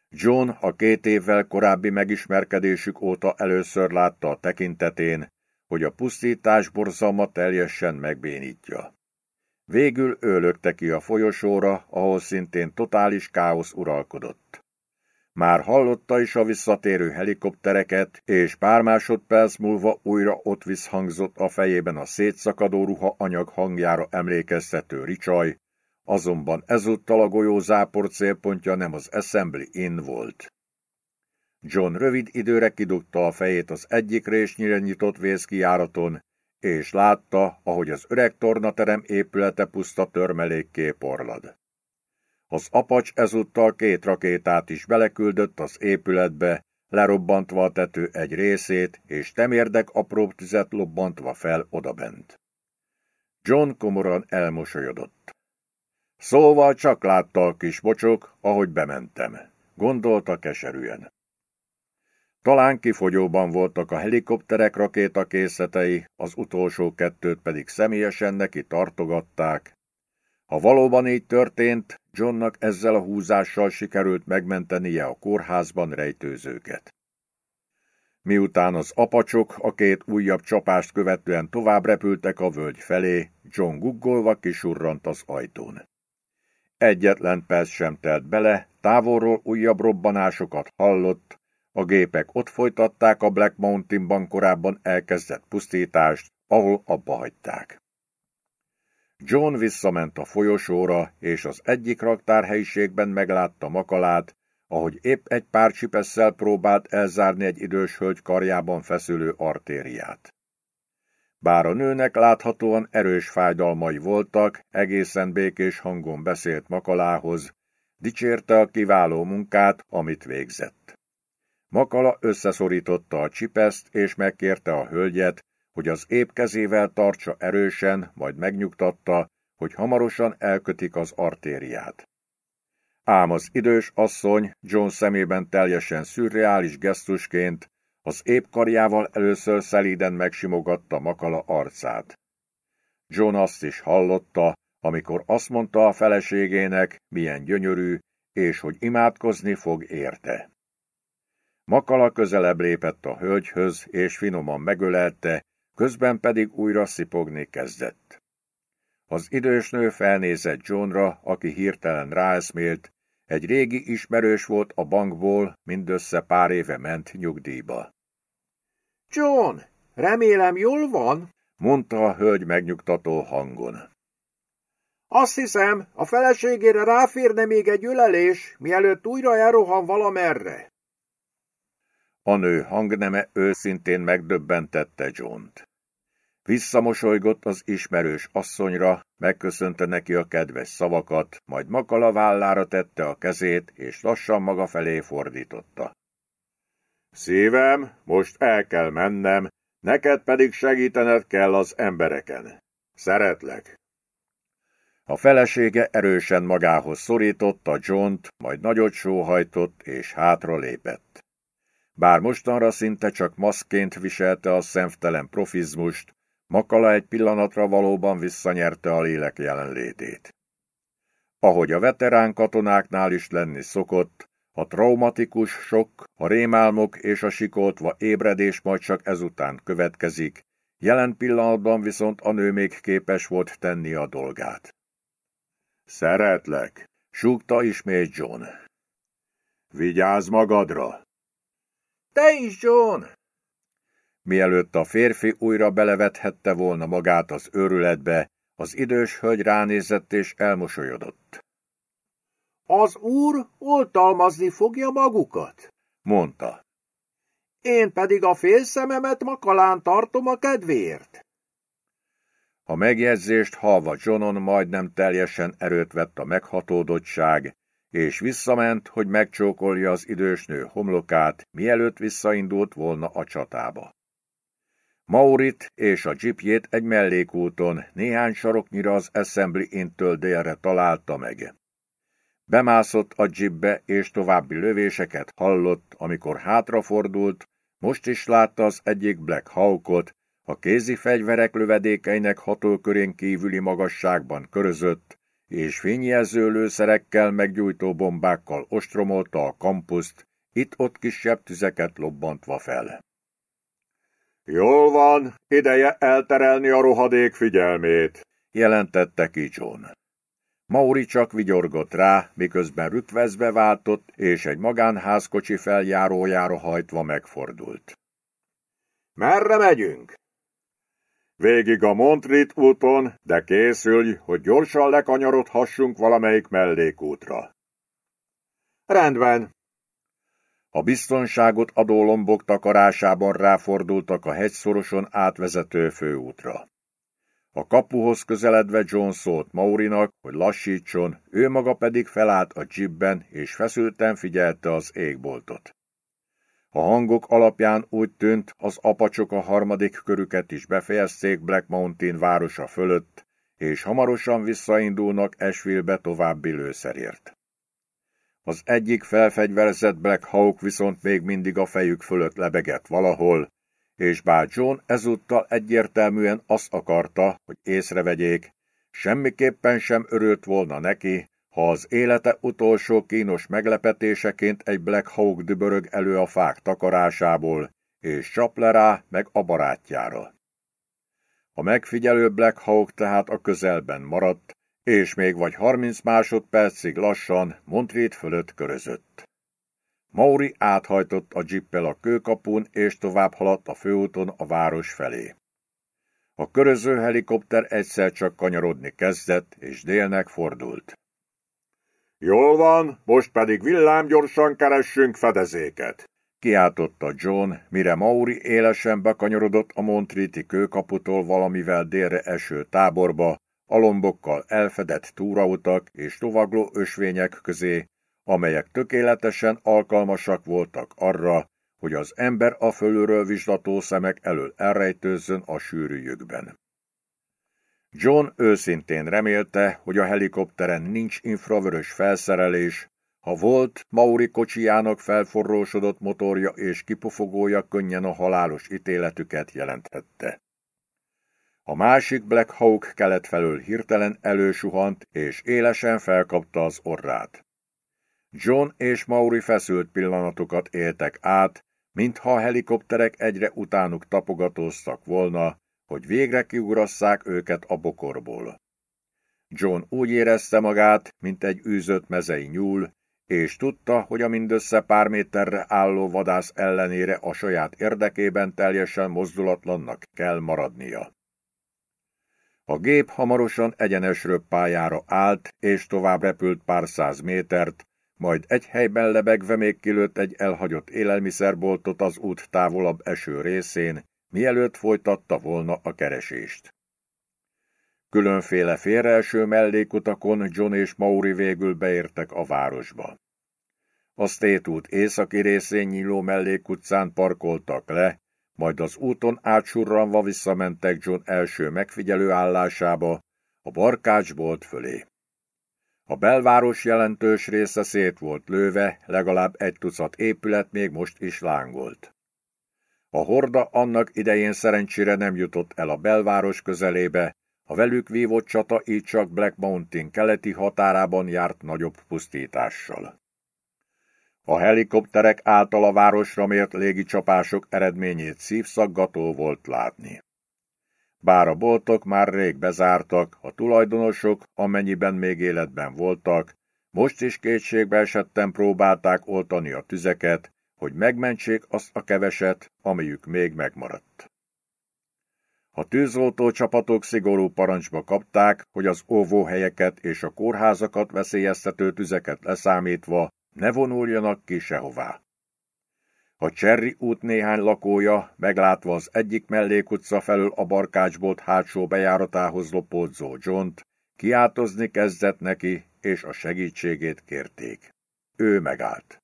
John a két évvel korábbi megismerkedésük óta először látta a tekintetén, hogy a pusztítás borzalma teljesen megbénítja. Végül ő lökte ki a folyosóra, ahol szintén totális káosz uralkodott. Már hallotta is a visszatérő helikoptereket, és pár másodperc múlva újra ott visszhangzott a fejében a szétszakadó ruha anyag hangjára emlékeztető ricsaj, azonban ezúttal a golyó célpontja nem az Assembly Inn volt. John rövid időre kidugta a fejét az egyik résnyire nyitott vészkijáraton, és látta, ahogy az öreg tornaterem épülete puszta törmelékké porlad. Az apacs ezúttal két rakétát is beleküldött az épületbe, lerobbantva a tető egy részét, és temérdek apró tüzet lobbantva fel odabent. John komoran elmosolyodott. Szóval csak látta a kis bocsok, ahogy bementem, gondolta keserűen. Talán kifogyóban voltak a helikopterek rakétakészletei, az utolsó kettőt pedig személyesen neki tartogatták. Ha valóban így történt, Johnnak ezzel a húzással sikerült megmentenie a kórházban rejtőzőket. Miután az apacsok a két újabb csapást követően tovább repültek a völgy felé, John guggolva kisurrant az ajtón. Egyetlen perc sem telt bele, távolról újabb robbanásokat hallott, a gépek ott folytatták a Black Mountainban korábban elkezdett pusztítást, ahol abba hagyták. John visszament a folyosóra, és az egyik raktárhelyiségben meglátta makalát, ahogy épp egy pár csipesszel próbált elzárni egy idős hölgy karjában feszülő artériát. Bár a nőnek láthatóan erős fájdalmai voltak, egészen békés hangon beszélt Makalához, dicsérte a kiváló munkát, amit végzett. Makala összeszorította a csipeszt, és megkérte a hölgyet, hogy az épp kezével tartsa erősen, majd megnyugtatta, hogy hamarosan elkötik az artériát. Ám az idős asszony John szemében teljesen szürreális gesztusként az épp karjával először szelíden megsimogatta Makala arcát. John azt is hallotta, amikor azt mondta a feleségének, milyen gyönyörű, és hogy imádkozni fog érte. Makala közelebb lépett a hölgyhöz, és finoman megölelte, közben pedig újra szipogni kezdett. Az idős nő felnézett Johnra, aki hirtelen ráeszmélt, egy régi ismerős volt a bankból, mindössze pár éve ment nyugdíjba. John, remélem jól van? mondta a hölgy megnyugtató hangon. Azt hiszem, a feleségére ráférne még egy ölelés, mielőtt újra elrohan valamerre. A nő hangneme őszintén megdöbbentette Johnt. Visszamosolygott az ismerős asszonyra, megköszönte neki a kedves szavakat, majd Makala vállára tette a kezét, és lassan maga felé fordította. Szívem, most el kell mennem, neked pedig segítened kell az embereken. Szeretlek. A felesége erősen magához szorította Johnt, majd nagyot sóhajtott és hátra lépett. Bár mostanra szinte csak maszként viselte a szemtelen profizmust, Makala egy pillanatra valóban visszanyerte a lélek jelenlétét. Ahogy a veterán katonáknál is lenni szokott, a traumatikus sok, a rémálmok és a sikoltva ébredés majd csak ezután következik, jelen pillanatban viszont a nő még képes volt tenni a dolgát. Szeretlek, súgta ismét John. Vigyázz magadra! Te is, John! Mielőtt a férfi újra belevethette volna magát az őrületbe, az idős hölgy ránézett és elmosolyodott. Az úr oltalmazni fogja magukat, mondta. Én pedig a félszememet makalán tartom a kedvéért. A megjegyzést halva Johnon majdnem teljesen erőt vett a meghatódottság, és visszament, hogy megcsókolja az idősnő homlokát, mielőtt visszaindult volna a csatába. Maurit és a dzsipjét egy mellékúton néhány saroknyira az Assembly Intől délre találta meg. Bemászott a dzsibbe, és további lövéseket hallott, amikor hátrafordult, most is látta az egyik Black Hawkot, a kézi fegyverek lövedékeinek hatókörén kívüli magasságban körözött, és fényjelző lőszerekkel meggyújtó bombákkal ostromolta a kampuszt, itt-ott kisebb tüzeket lobbantva fel. Jól van, ideje elterelni a rohadék figyelmét, jelentette ki John. Mauri csak vigyorgott rá, miközben rükvezbe váltott, és egy magánházkocsi feljárójára hajtva megfordult. Merre megyünk? Végig a Montrit úton, de készülj, hogy gyorsan lekanyarodhassunk valamelyik mellékútra. Rendben, a biztonságot adó lombok takarásában ráfordultak a hegyszoroson átvezető főútra. A kapuhoz közeledve John szólt Maurinak, hogy lassítson, ő maga pedig felállt a dzsibben, és feszülten figyelte az égboltot. A hangok alapján úgy tűnt, az apacsok a harmadik körüket is befejezték Black Mountain városa fölött, és hamarosan visszaindulnak Esville-be további lőszerért. Az egyik felfegyverzett Black Hawk viszont még mindig a fejük fölött lebegett valahol, és bár John ezúttal egyértelműen azt akarta, hogy észrevegyék, semmiképpen sem örült volna neki, az élete utolsó kínos meglepetéseként egy Black Hawk dübörög elő a fák takarásából, és csap le rá meg a barátjára. A megfigyelő Black Hawk tehát a közelben maradt, és még vagy harminc másodpercig lassan Montrét fölött körözött. Mauri áthajtott a dzsippel a kőkapun, és tovább haladt a főúton a város felé. A köröző helikopter egyszer csak kanyarodni kezdett, és délnek fordult. Jól van, most pedig villámgyorsan keressünk fedezéket, kiáltotta John, mire Mauri élesen bekanyarodott a Montriti kőkaputól valamivel délre eső táborba, alombokkal elfedett túrautak és tovagló ösvények közé, amelyek tökéletesen alkalmasak voltak arra, hogy az ember a fölülről vizslató szemek elől elrejtőzzön a sűrűjükben. John őszintén remélte, hogy a helikopteren nincs infravörös felszerelés, ha volt, Mauri kocsijának felforrósodott motorja és kipufogója könnyen a halálos ítéletüket jelenthette. A másik Black Hawk kelet felől hirtelen elősuhant, és élesen felkapta az orrát. John és Mauri feszült pillanatokat éltek át, mintha a helikopterek egyre utánuk tapogatóztak volna, hogy végre kiugrasszák őket a bokorból. John úgy érezte magát, mint egy űzött mezei nyúl, és tudta, hogy a mindössze pár méterre álló vadász ellenére a saját érdekében teljesen mozdulatlannak kell maradnia. A gép hamarosan egyenes pályára állt, és tovább repült pár száz métert, majd egy helyben lebegve még kilőtt egy elhagyott élelmiszerboltot az út távolabb eső részén, mielőtt folytatta volna a keresést. Különféle félreeső mellékutakon John és Mauri végül beértek a városba. A State út északi részén nyíló mellékutcán parkoltak le, majd az úton átsurranva visszamentek John első megfigyelő állásába, a barkácsbolt fölé. A belváros jelentős része szét volt lőve, legalább egy tucat épület még most is lángolt. A horda annak idején szerencsére nem jutott el a belváros közelébe, a velük vívott csata így csak Black Mountain keleti határában járt nagyobb pusztítással. A helikopterek által a városra mért légicsapások eredményét szívszaggató volt látni. Bár a boltok már rég bezártak, a tulajdonosok, amennyiben még életben voltak, most is kétségbe esetten próbálták oltani a tüzeket, hogy megmentsék azt a keveset, amelyük még megmaradt. A tűzoltó csapatok szigorú parancsba kapták, hogy az óvóhelyeket és a kórházakat veszélyeztető tüzeket leszámítva ne vonuljanak ki sehová. A Cserri út néhány lakója, meglátva az egyik mellékutca felől a barkácsbolt hátsó bejáratához lopódzó Johnt, kiáltozni kezdett neki, és a segítségét kérték. Ő megállt.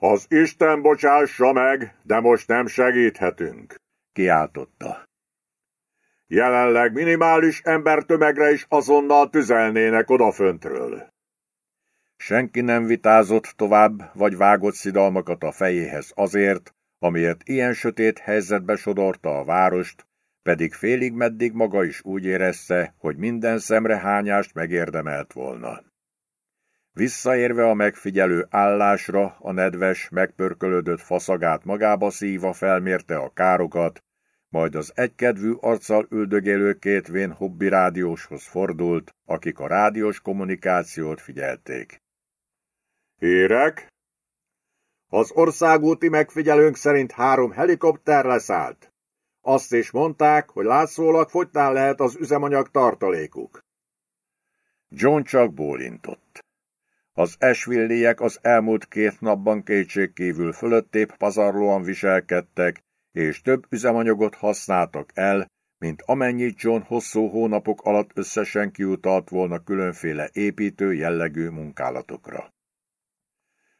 Az Isten bocsássa meg, de most nem segíthetünk, kiáltotta. Jelenleg minimális embertömegre is azonnal tüzelnének odaföntről. Senki nem vitázott tovább, vagy vágott szidalmakat a fejéhez azért, amiért ilyen sötét helyzetbe sodorta a várost, pedig félig meddig maga is úgy érezte, hogy minden szemre hányást megérdemelt volna. Visszaérve a megfigyelő állásra, a nedves, megpörkölődött faszagát magába szíva felmérte a károkat, majd az egykedvű arccal üldögélő két vén hobbi rádióshoz fordult, akik a rádiós kommunikációt figyelték. Hírek? Az országúti megfigyelőnk szerint három helikopter leszállt. Azt is mondták, hogy látszólag fogytán lehet az üzemanyag tartalékuk. John csak bólintott. Az esvilliek az elmúlt két napban kétségkívül fölöttép pazarlóan viselkedtek, és több üzemanyagot használtak el, mint amennyit John hosszú hónapok alatt összesen kiutalt volna különféle építő jellegű munkálatokra.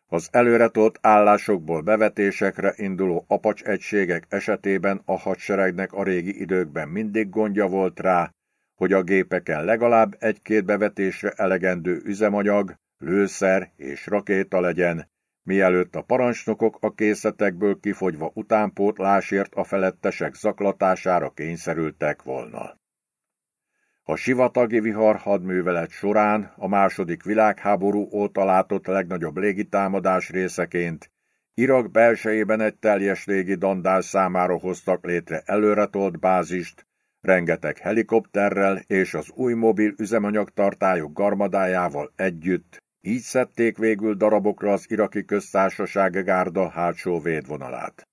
Az előretolt állásokból bevetésekre induló apacs egységek esetében a hadseregnek a régi időkben mindig gondja volt rá, hogy a gépeken legalább egy-két bevetésre elegendő üzemanyag, lőszer és rakéta legyen, mielőtt a parancsnokok a készletekből kifogyva utánpótlásért a felettesek zaklatására kényszerültek volna. A sivatagi vihar hadművelet során a második világháború óta látott legnagyobb légitámadás részeként Irak belsejében egy teljes légi dandás számára hoztak létre előretolt bázist, rengeteg helikopterrel és az új mobil üzemanyagtartályok garmadájával együtt, így szedték végül darabokra az iraki köztársaság gárda hátsó védvonalát.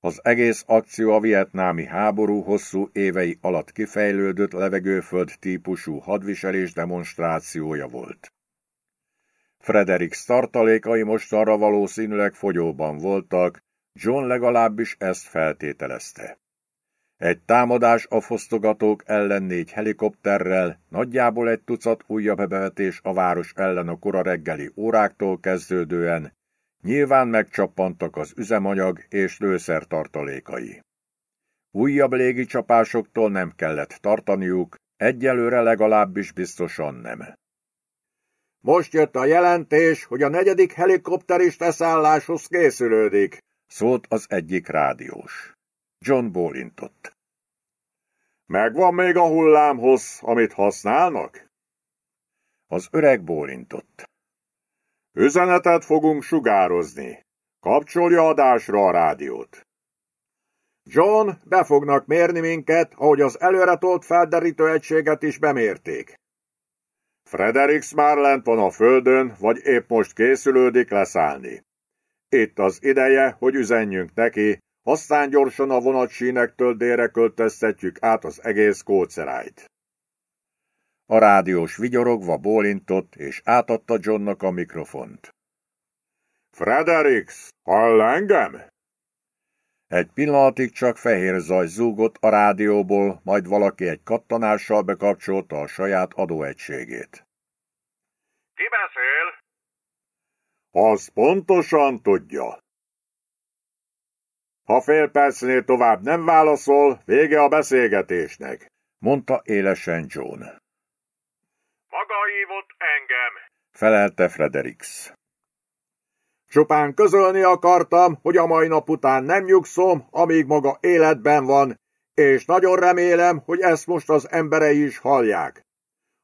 Az egész akció a vietnámi háború hosszú évei alatt kifejlődött levegőföld típusú hadviselés demonstrációja volt. Fredericks tartalékai mostanra valószínűleg fogyóban voltak, John legalábbis ezt feltételezte. Egy támadás a fosztogatók ellen négy helikopterrel, nagyjából egy tucat újabb bevetés a város ellen a kora reggeli óráktól kezdődően, nyilván megcsappantak az üzemanyag és lőszer tartalékai. Újabb légicsapásoktól nem kellett tartaniuk, egyelőre legalábbis biztosan nem. Most jött a jelentés, hogy a negyedik helikopter is leszálláshoz készülődik, szólt az egyik rádiós. John bólintott. Megvan még a hullámhoz, amit használnak? Az öreg bólintott. Üzenetet fogunk sugározni. Kapcsolja adásra a rádiót. John, be fognak mérni minket, ahogy az előretolt felderítő egységet is bemérték. Fredericks már lent van a földön, vagy épp most készülődik leszállni. Itt az ideje, hogy üzenjünk neki, aztán gyorsan a vonatsínektől délre költöztetjük át az egész kócerájt. A rádiós vigyorogva bólintott, és átadta Johnnak a mikrofont. Fredericks, hall engem? Egy pillanatig csak fehér zaj zúgott a rádióból, majd valaki egy kattanással bekapcsolta a saját adóegységét. Ki beszél? Az pontosan tudja. Ha fél percnél tovább nem válaszol, vége a beszélgetésnek, mondta élesen John. Maga hívott engem, felelte Fredericks. Csupán közölni akartam, hogy a mai nap után nem nyugszom, amíg maga életben van, és nagyon remélem, hogy ezt most az emberei is hallják.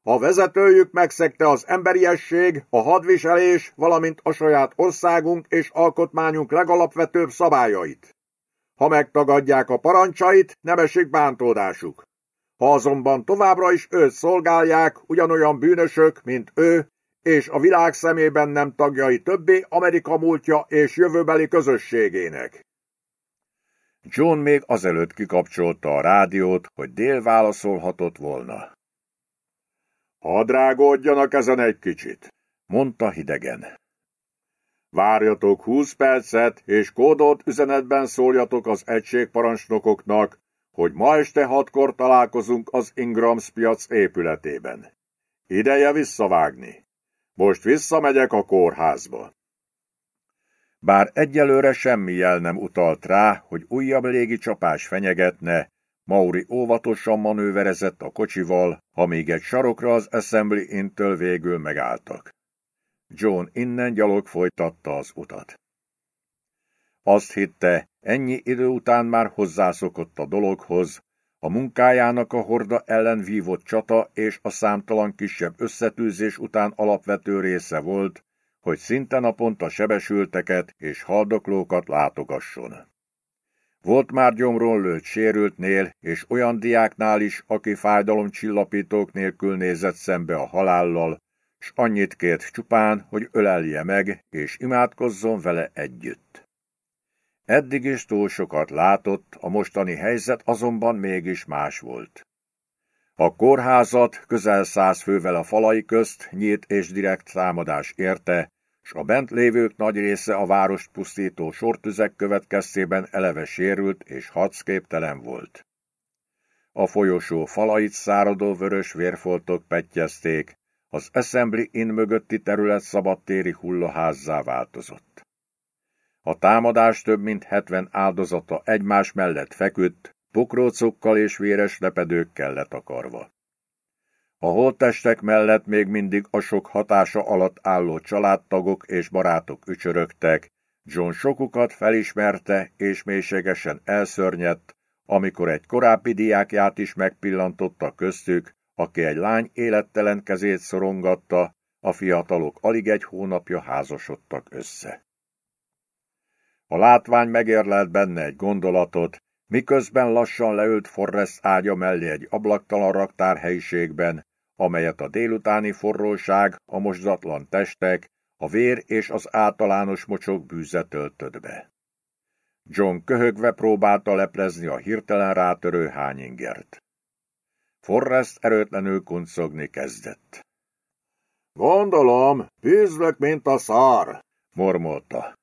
A vezetőjük megszegte az emberiesség, a hadviselés, valamint a saját országunk és alkotmányunk legalapvetőbb szabályait. Ha megtagadják a parancsait, nem esik bántódásuk. Ha azonban továbbra is őt szolgálják, ugyanolyan bűnösök, mint ő, és a világ szemében nem tagjai többé Amerika múltja és jövőbeli közösségének. John még azelőtt kikapcsolta a rádiót, hogy dél válaszolhatott volna. Hadd rágódjanak ezen egy kicsit, mondta hidegen. Várjatok húsz percet, és kódolt üzenetben szóljatok az egységparancsnokoknak, hogy ma este hatkor találkozunk az Ingrams piac épületében. Ideje visszavágni. Most visszamegyek a kórházba. Bár egyelőre semmi jel nem utalt rá, hogy újabb légi csapás fenyegetne, Mauri óvatosan manőverezett a kocsival, amíg egy sarokra az Assembly Intől végül megálltak. John innen gyalog folytatta az utat. Azt hitte, ennyi idő után már hozzászokott a dologhoz, a munkájának a horda ellen vívott csata és a számtalan kisebb összetűzés után alapvető része volt, hogy szinte naponta sebesülteket és haldoklókat látogasson. Volt már gyomron lőtt sérültnél, és olyan diáknál is, aki fájdalomcsillapítók nélkül nézett szembe a halállal, s annyit kért csupán, hogy ölelje meg, és imádkozzon vele együtt. Eddig is túl sokat látott, a mostani helyzet azonban mégis más volt. A kórházat közel száz fővel a falai közt nyílt és direkt támadás érte, s a bent lévők nagy része a várost pusztító sortüzek következtében eleve sérült és harcképtelen volt. A folyosó falait száradó vörös vérfoltok petjezték, az Assembly Inn mögötti terület szabadtéri hullaházzá változott. A támadás több mint hetven áldozata egymás mellett feküdt, pokrócokkal és véres lepedőkkel letakarva. A holttestek mellett még mindig a sok hatása alatt álló családtagok és barátok ücsörögtek, John sokukat felismerte és mélységesen elszörnyedt, amikor egy korábbi diákját is megpillantotta köztük, aki egy lány élettelen kezét szorongatta, a fiatalok alig egy hónapja házasodtak össze. A látvány megérlelt benne egy gondolatot, miközben lassan leült Forrest ágya mellé egy ablaktalan raktárhelyiségben, amelyet a délutáni forróság, a mosdatlan testek, a vér és az általános mocsok bűze töltött be. John köhögve próbálta leplezni a hirtelen rátörő hányingert. Forrest erőtlenül kuncogni kezdett. Gondolom, bűzlök, mint a szar, mormolta.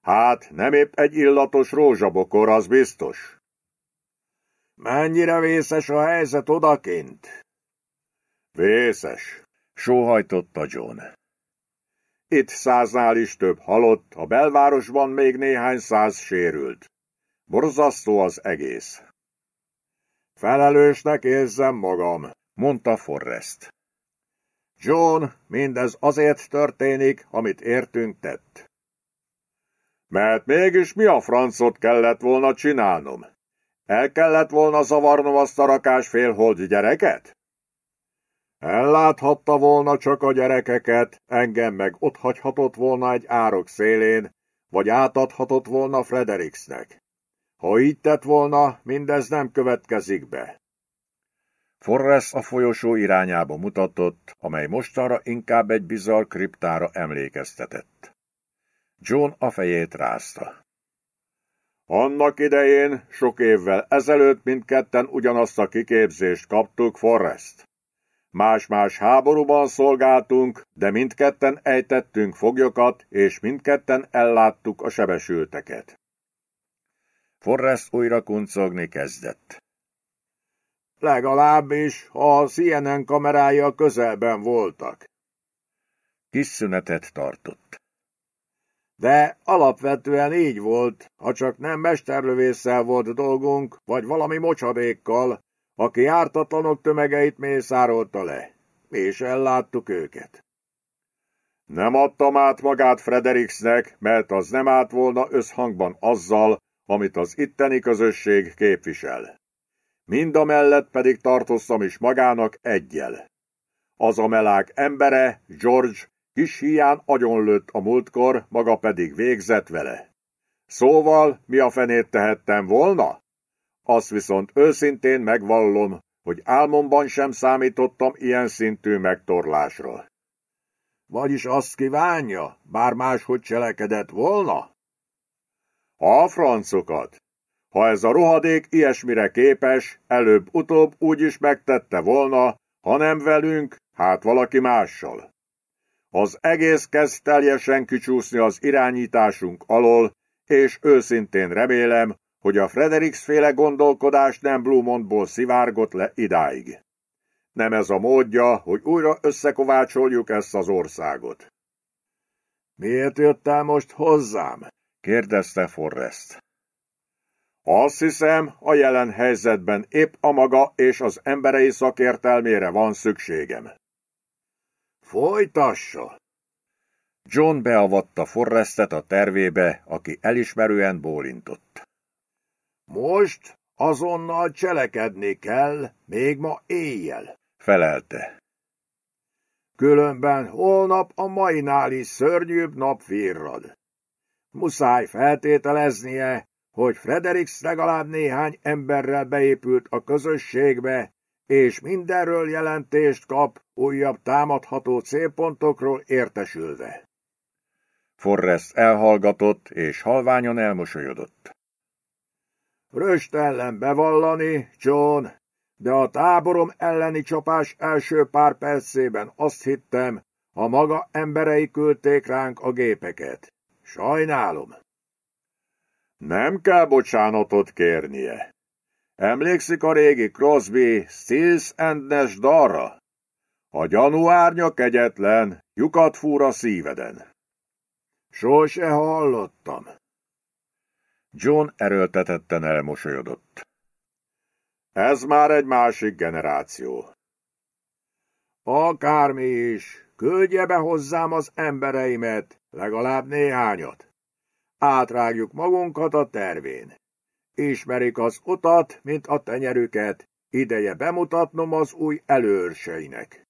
Hát, nem épp egy illatos rózsabokor, az biztos. Mennyire vészes a helyzet odakint? Vészes, sóhajtotta John. Itt száznál is több halott, a belvárosban még néhány száz sérült. Borzasztó az egész. Felelősnek érzem magam, mondta Forrest. John, mindez azért történik, amit értünk tett. Mert mégis mi a francot kellett volna csinálnom? El kellett volna zavarnom azt a rakás félhold gyereket? Elláthatta volna csak a gyerekeket, engem meg ott hagyhatott volna egy árok szélén, vagy átadhatott volna Fredericksnek. Ha így tett volna, mindez nem következik be. Forrest a folyosó irányába mutatott, amely mostanra inkább egy bizarr kriptára emlékeztetett. John a fejét rázta. Annak idején, sok évvel ezelőtt mindketten ugyanazt a kiképzést kaptuk, Forrest. Más-más háborúban szolgáltunk, de mindketten ejtettünk foglyokat, és mindketten elláttuk a sebesülteket. Forrest újra kuncogni kezdett. Legalábbis, ha a CNN kamerája közelben voltak. Kis szünetet tartott. De alapvetően így volt, ha csak nem mesterlövésszel volt dolgunk, vagy valami mocsadékkal, aki ártatlanok tömegeit mészárolta le. Is elláttuk őket. Nem adtam át magát Fredericksnek, mert az nem állt volna összhangban azzal, amit az itteni közösség képvisel. Mind a mellett pedig tartoztam is magának egyel. Az a melák embere, George, kis hián agyonlőtt a múltkor, maga pedig végzett vele. Szóval, mi a fenét tehettem volna? Azt viszont őszintén megvallom, hogy álmomban sem számítottam ilyen szintű megtorlásra. Vagyis azt kívánja, bár máshogy cselekedett volna? A francokat! Ha ez a rohadék ilyesmire képes, előbb-utóbb úgy is megtette volna, ha nem velünk, hát valaki mással. Az egész kezd teljesen kicsúszni az irányításunk alól, és őszintén remélem, hogy a Fredericks féle gondolkodás nem Blumontból szivárgott le idáig. Nem ez a módja, hogy újra összekovácsoljuk ezt az országot. Miért jöttél most hozzám? Kérdezte Forrest. Azt hiszem, a jelen helyzetben épp a maga és az emberei szakértelmére van szükségem. Folytassa! John beavatta Forrestet a tervébe, aki elismerően bólintott. Most azonnal cselekedni kell, még ma éjjel, felelte. Különben holnap a mainál is szörnyűbb nap virrad. Muszáj feltételeznie, hogy Fredericks legalább néhány emberrel beépült a közösségbe, és mindenről jelentést kap újabb támadható célpontokról értesülve. Forrest elhallgatott, és halványan elmosolyodott. Röst ellen bevallani, John, de a táborom elleni csapás első pár percében azt hittem, a maga emberei küldték ránk a gépeket. Sajnálom. Nem kell bocsánatot kérnie. Emlékszik a régi Crosby, Stills and Nash dalra? A gyanú árnya kegyetlen, lyukat fúr a szíveden. Sose hallottam. John erőltetetten elmosolyodott. Ez már egy másik generáció. Akármi is, küldje be hozzám az embereimet, legalább néhányat. Átrágjuk magunkat a tervén. Ismerik az utat, mint a tenyerüket, ideje bemutatnom az új előrseinek.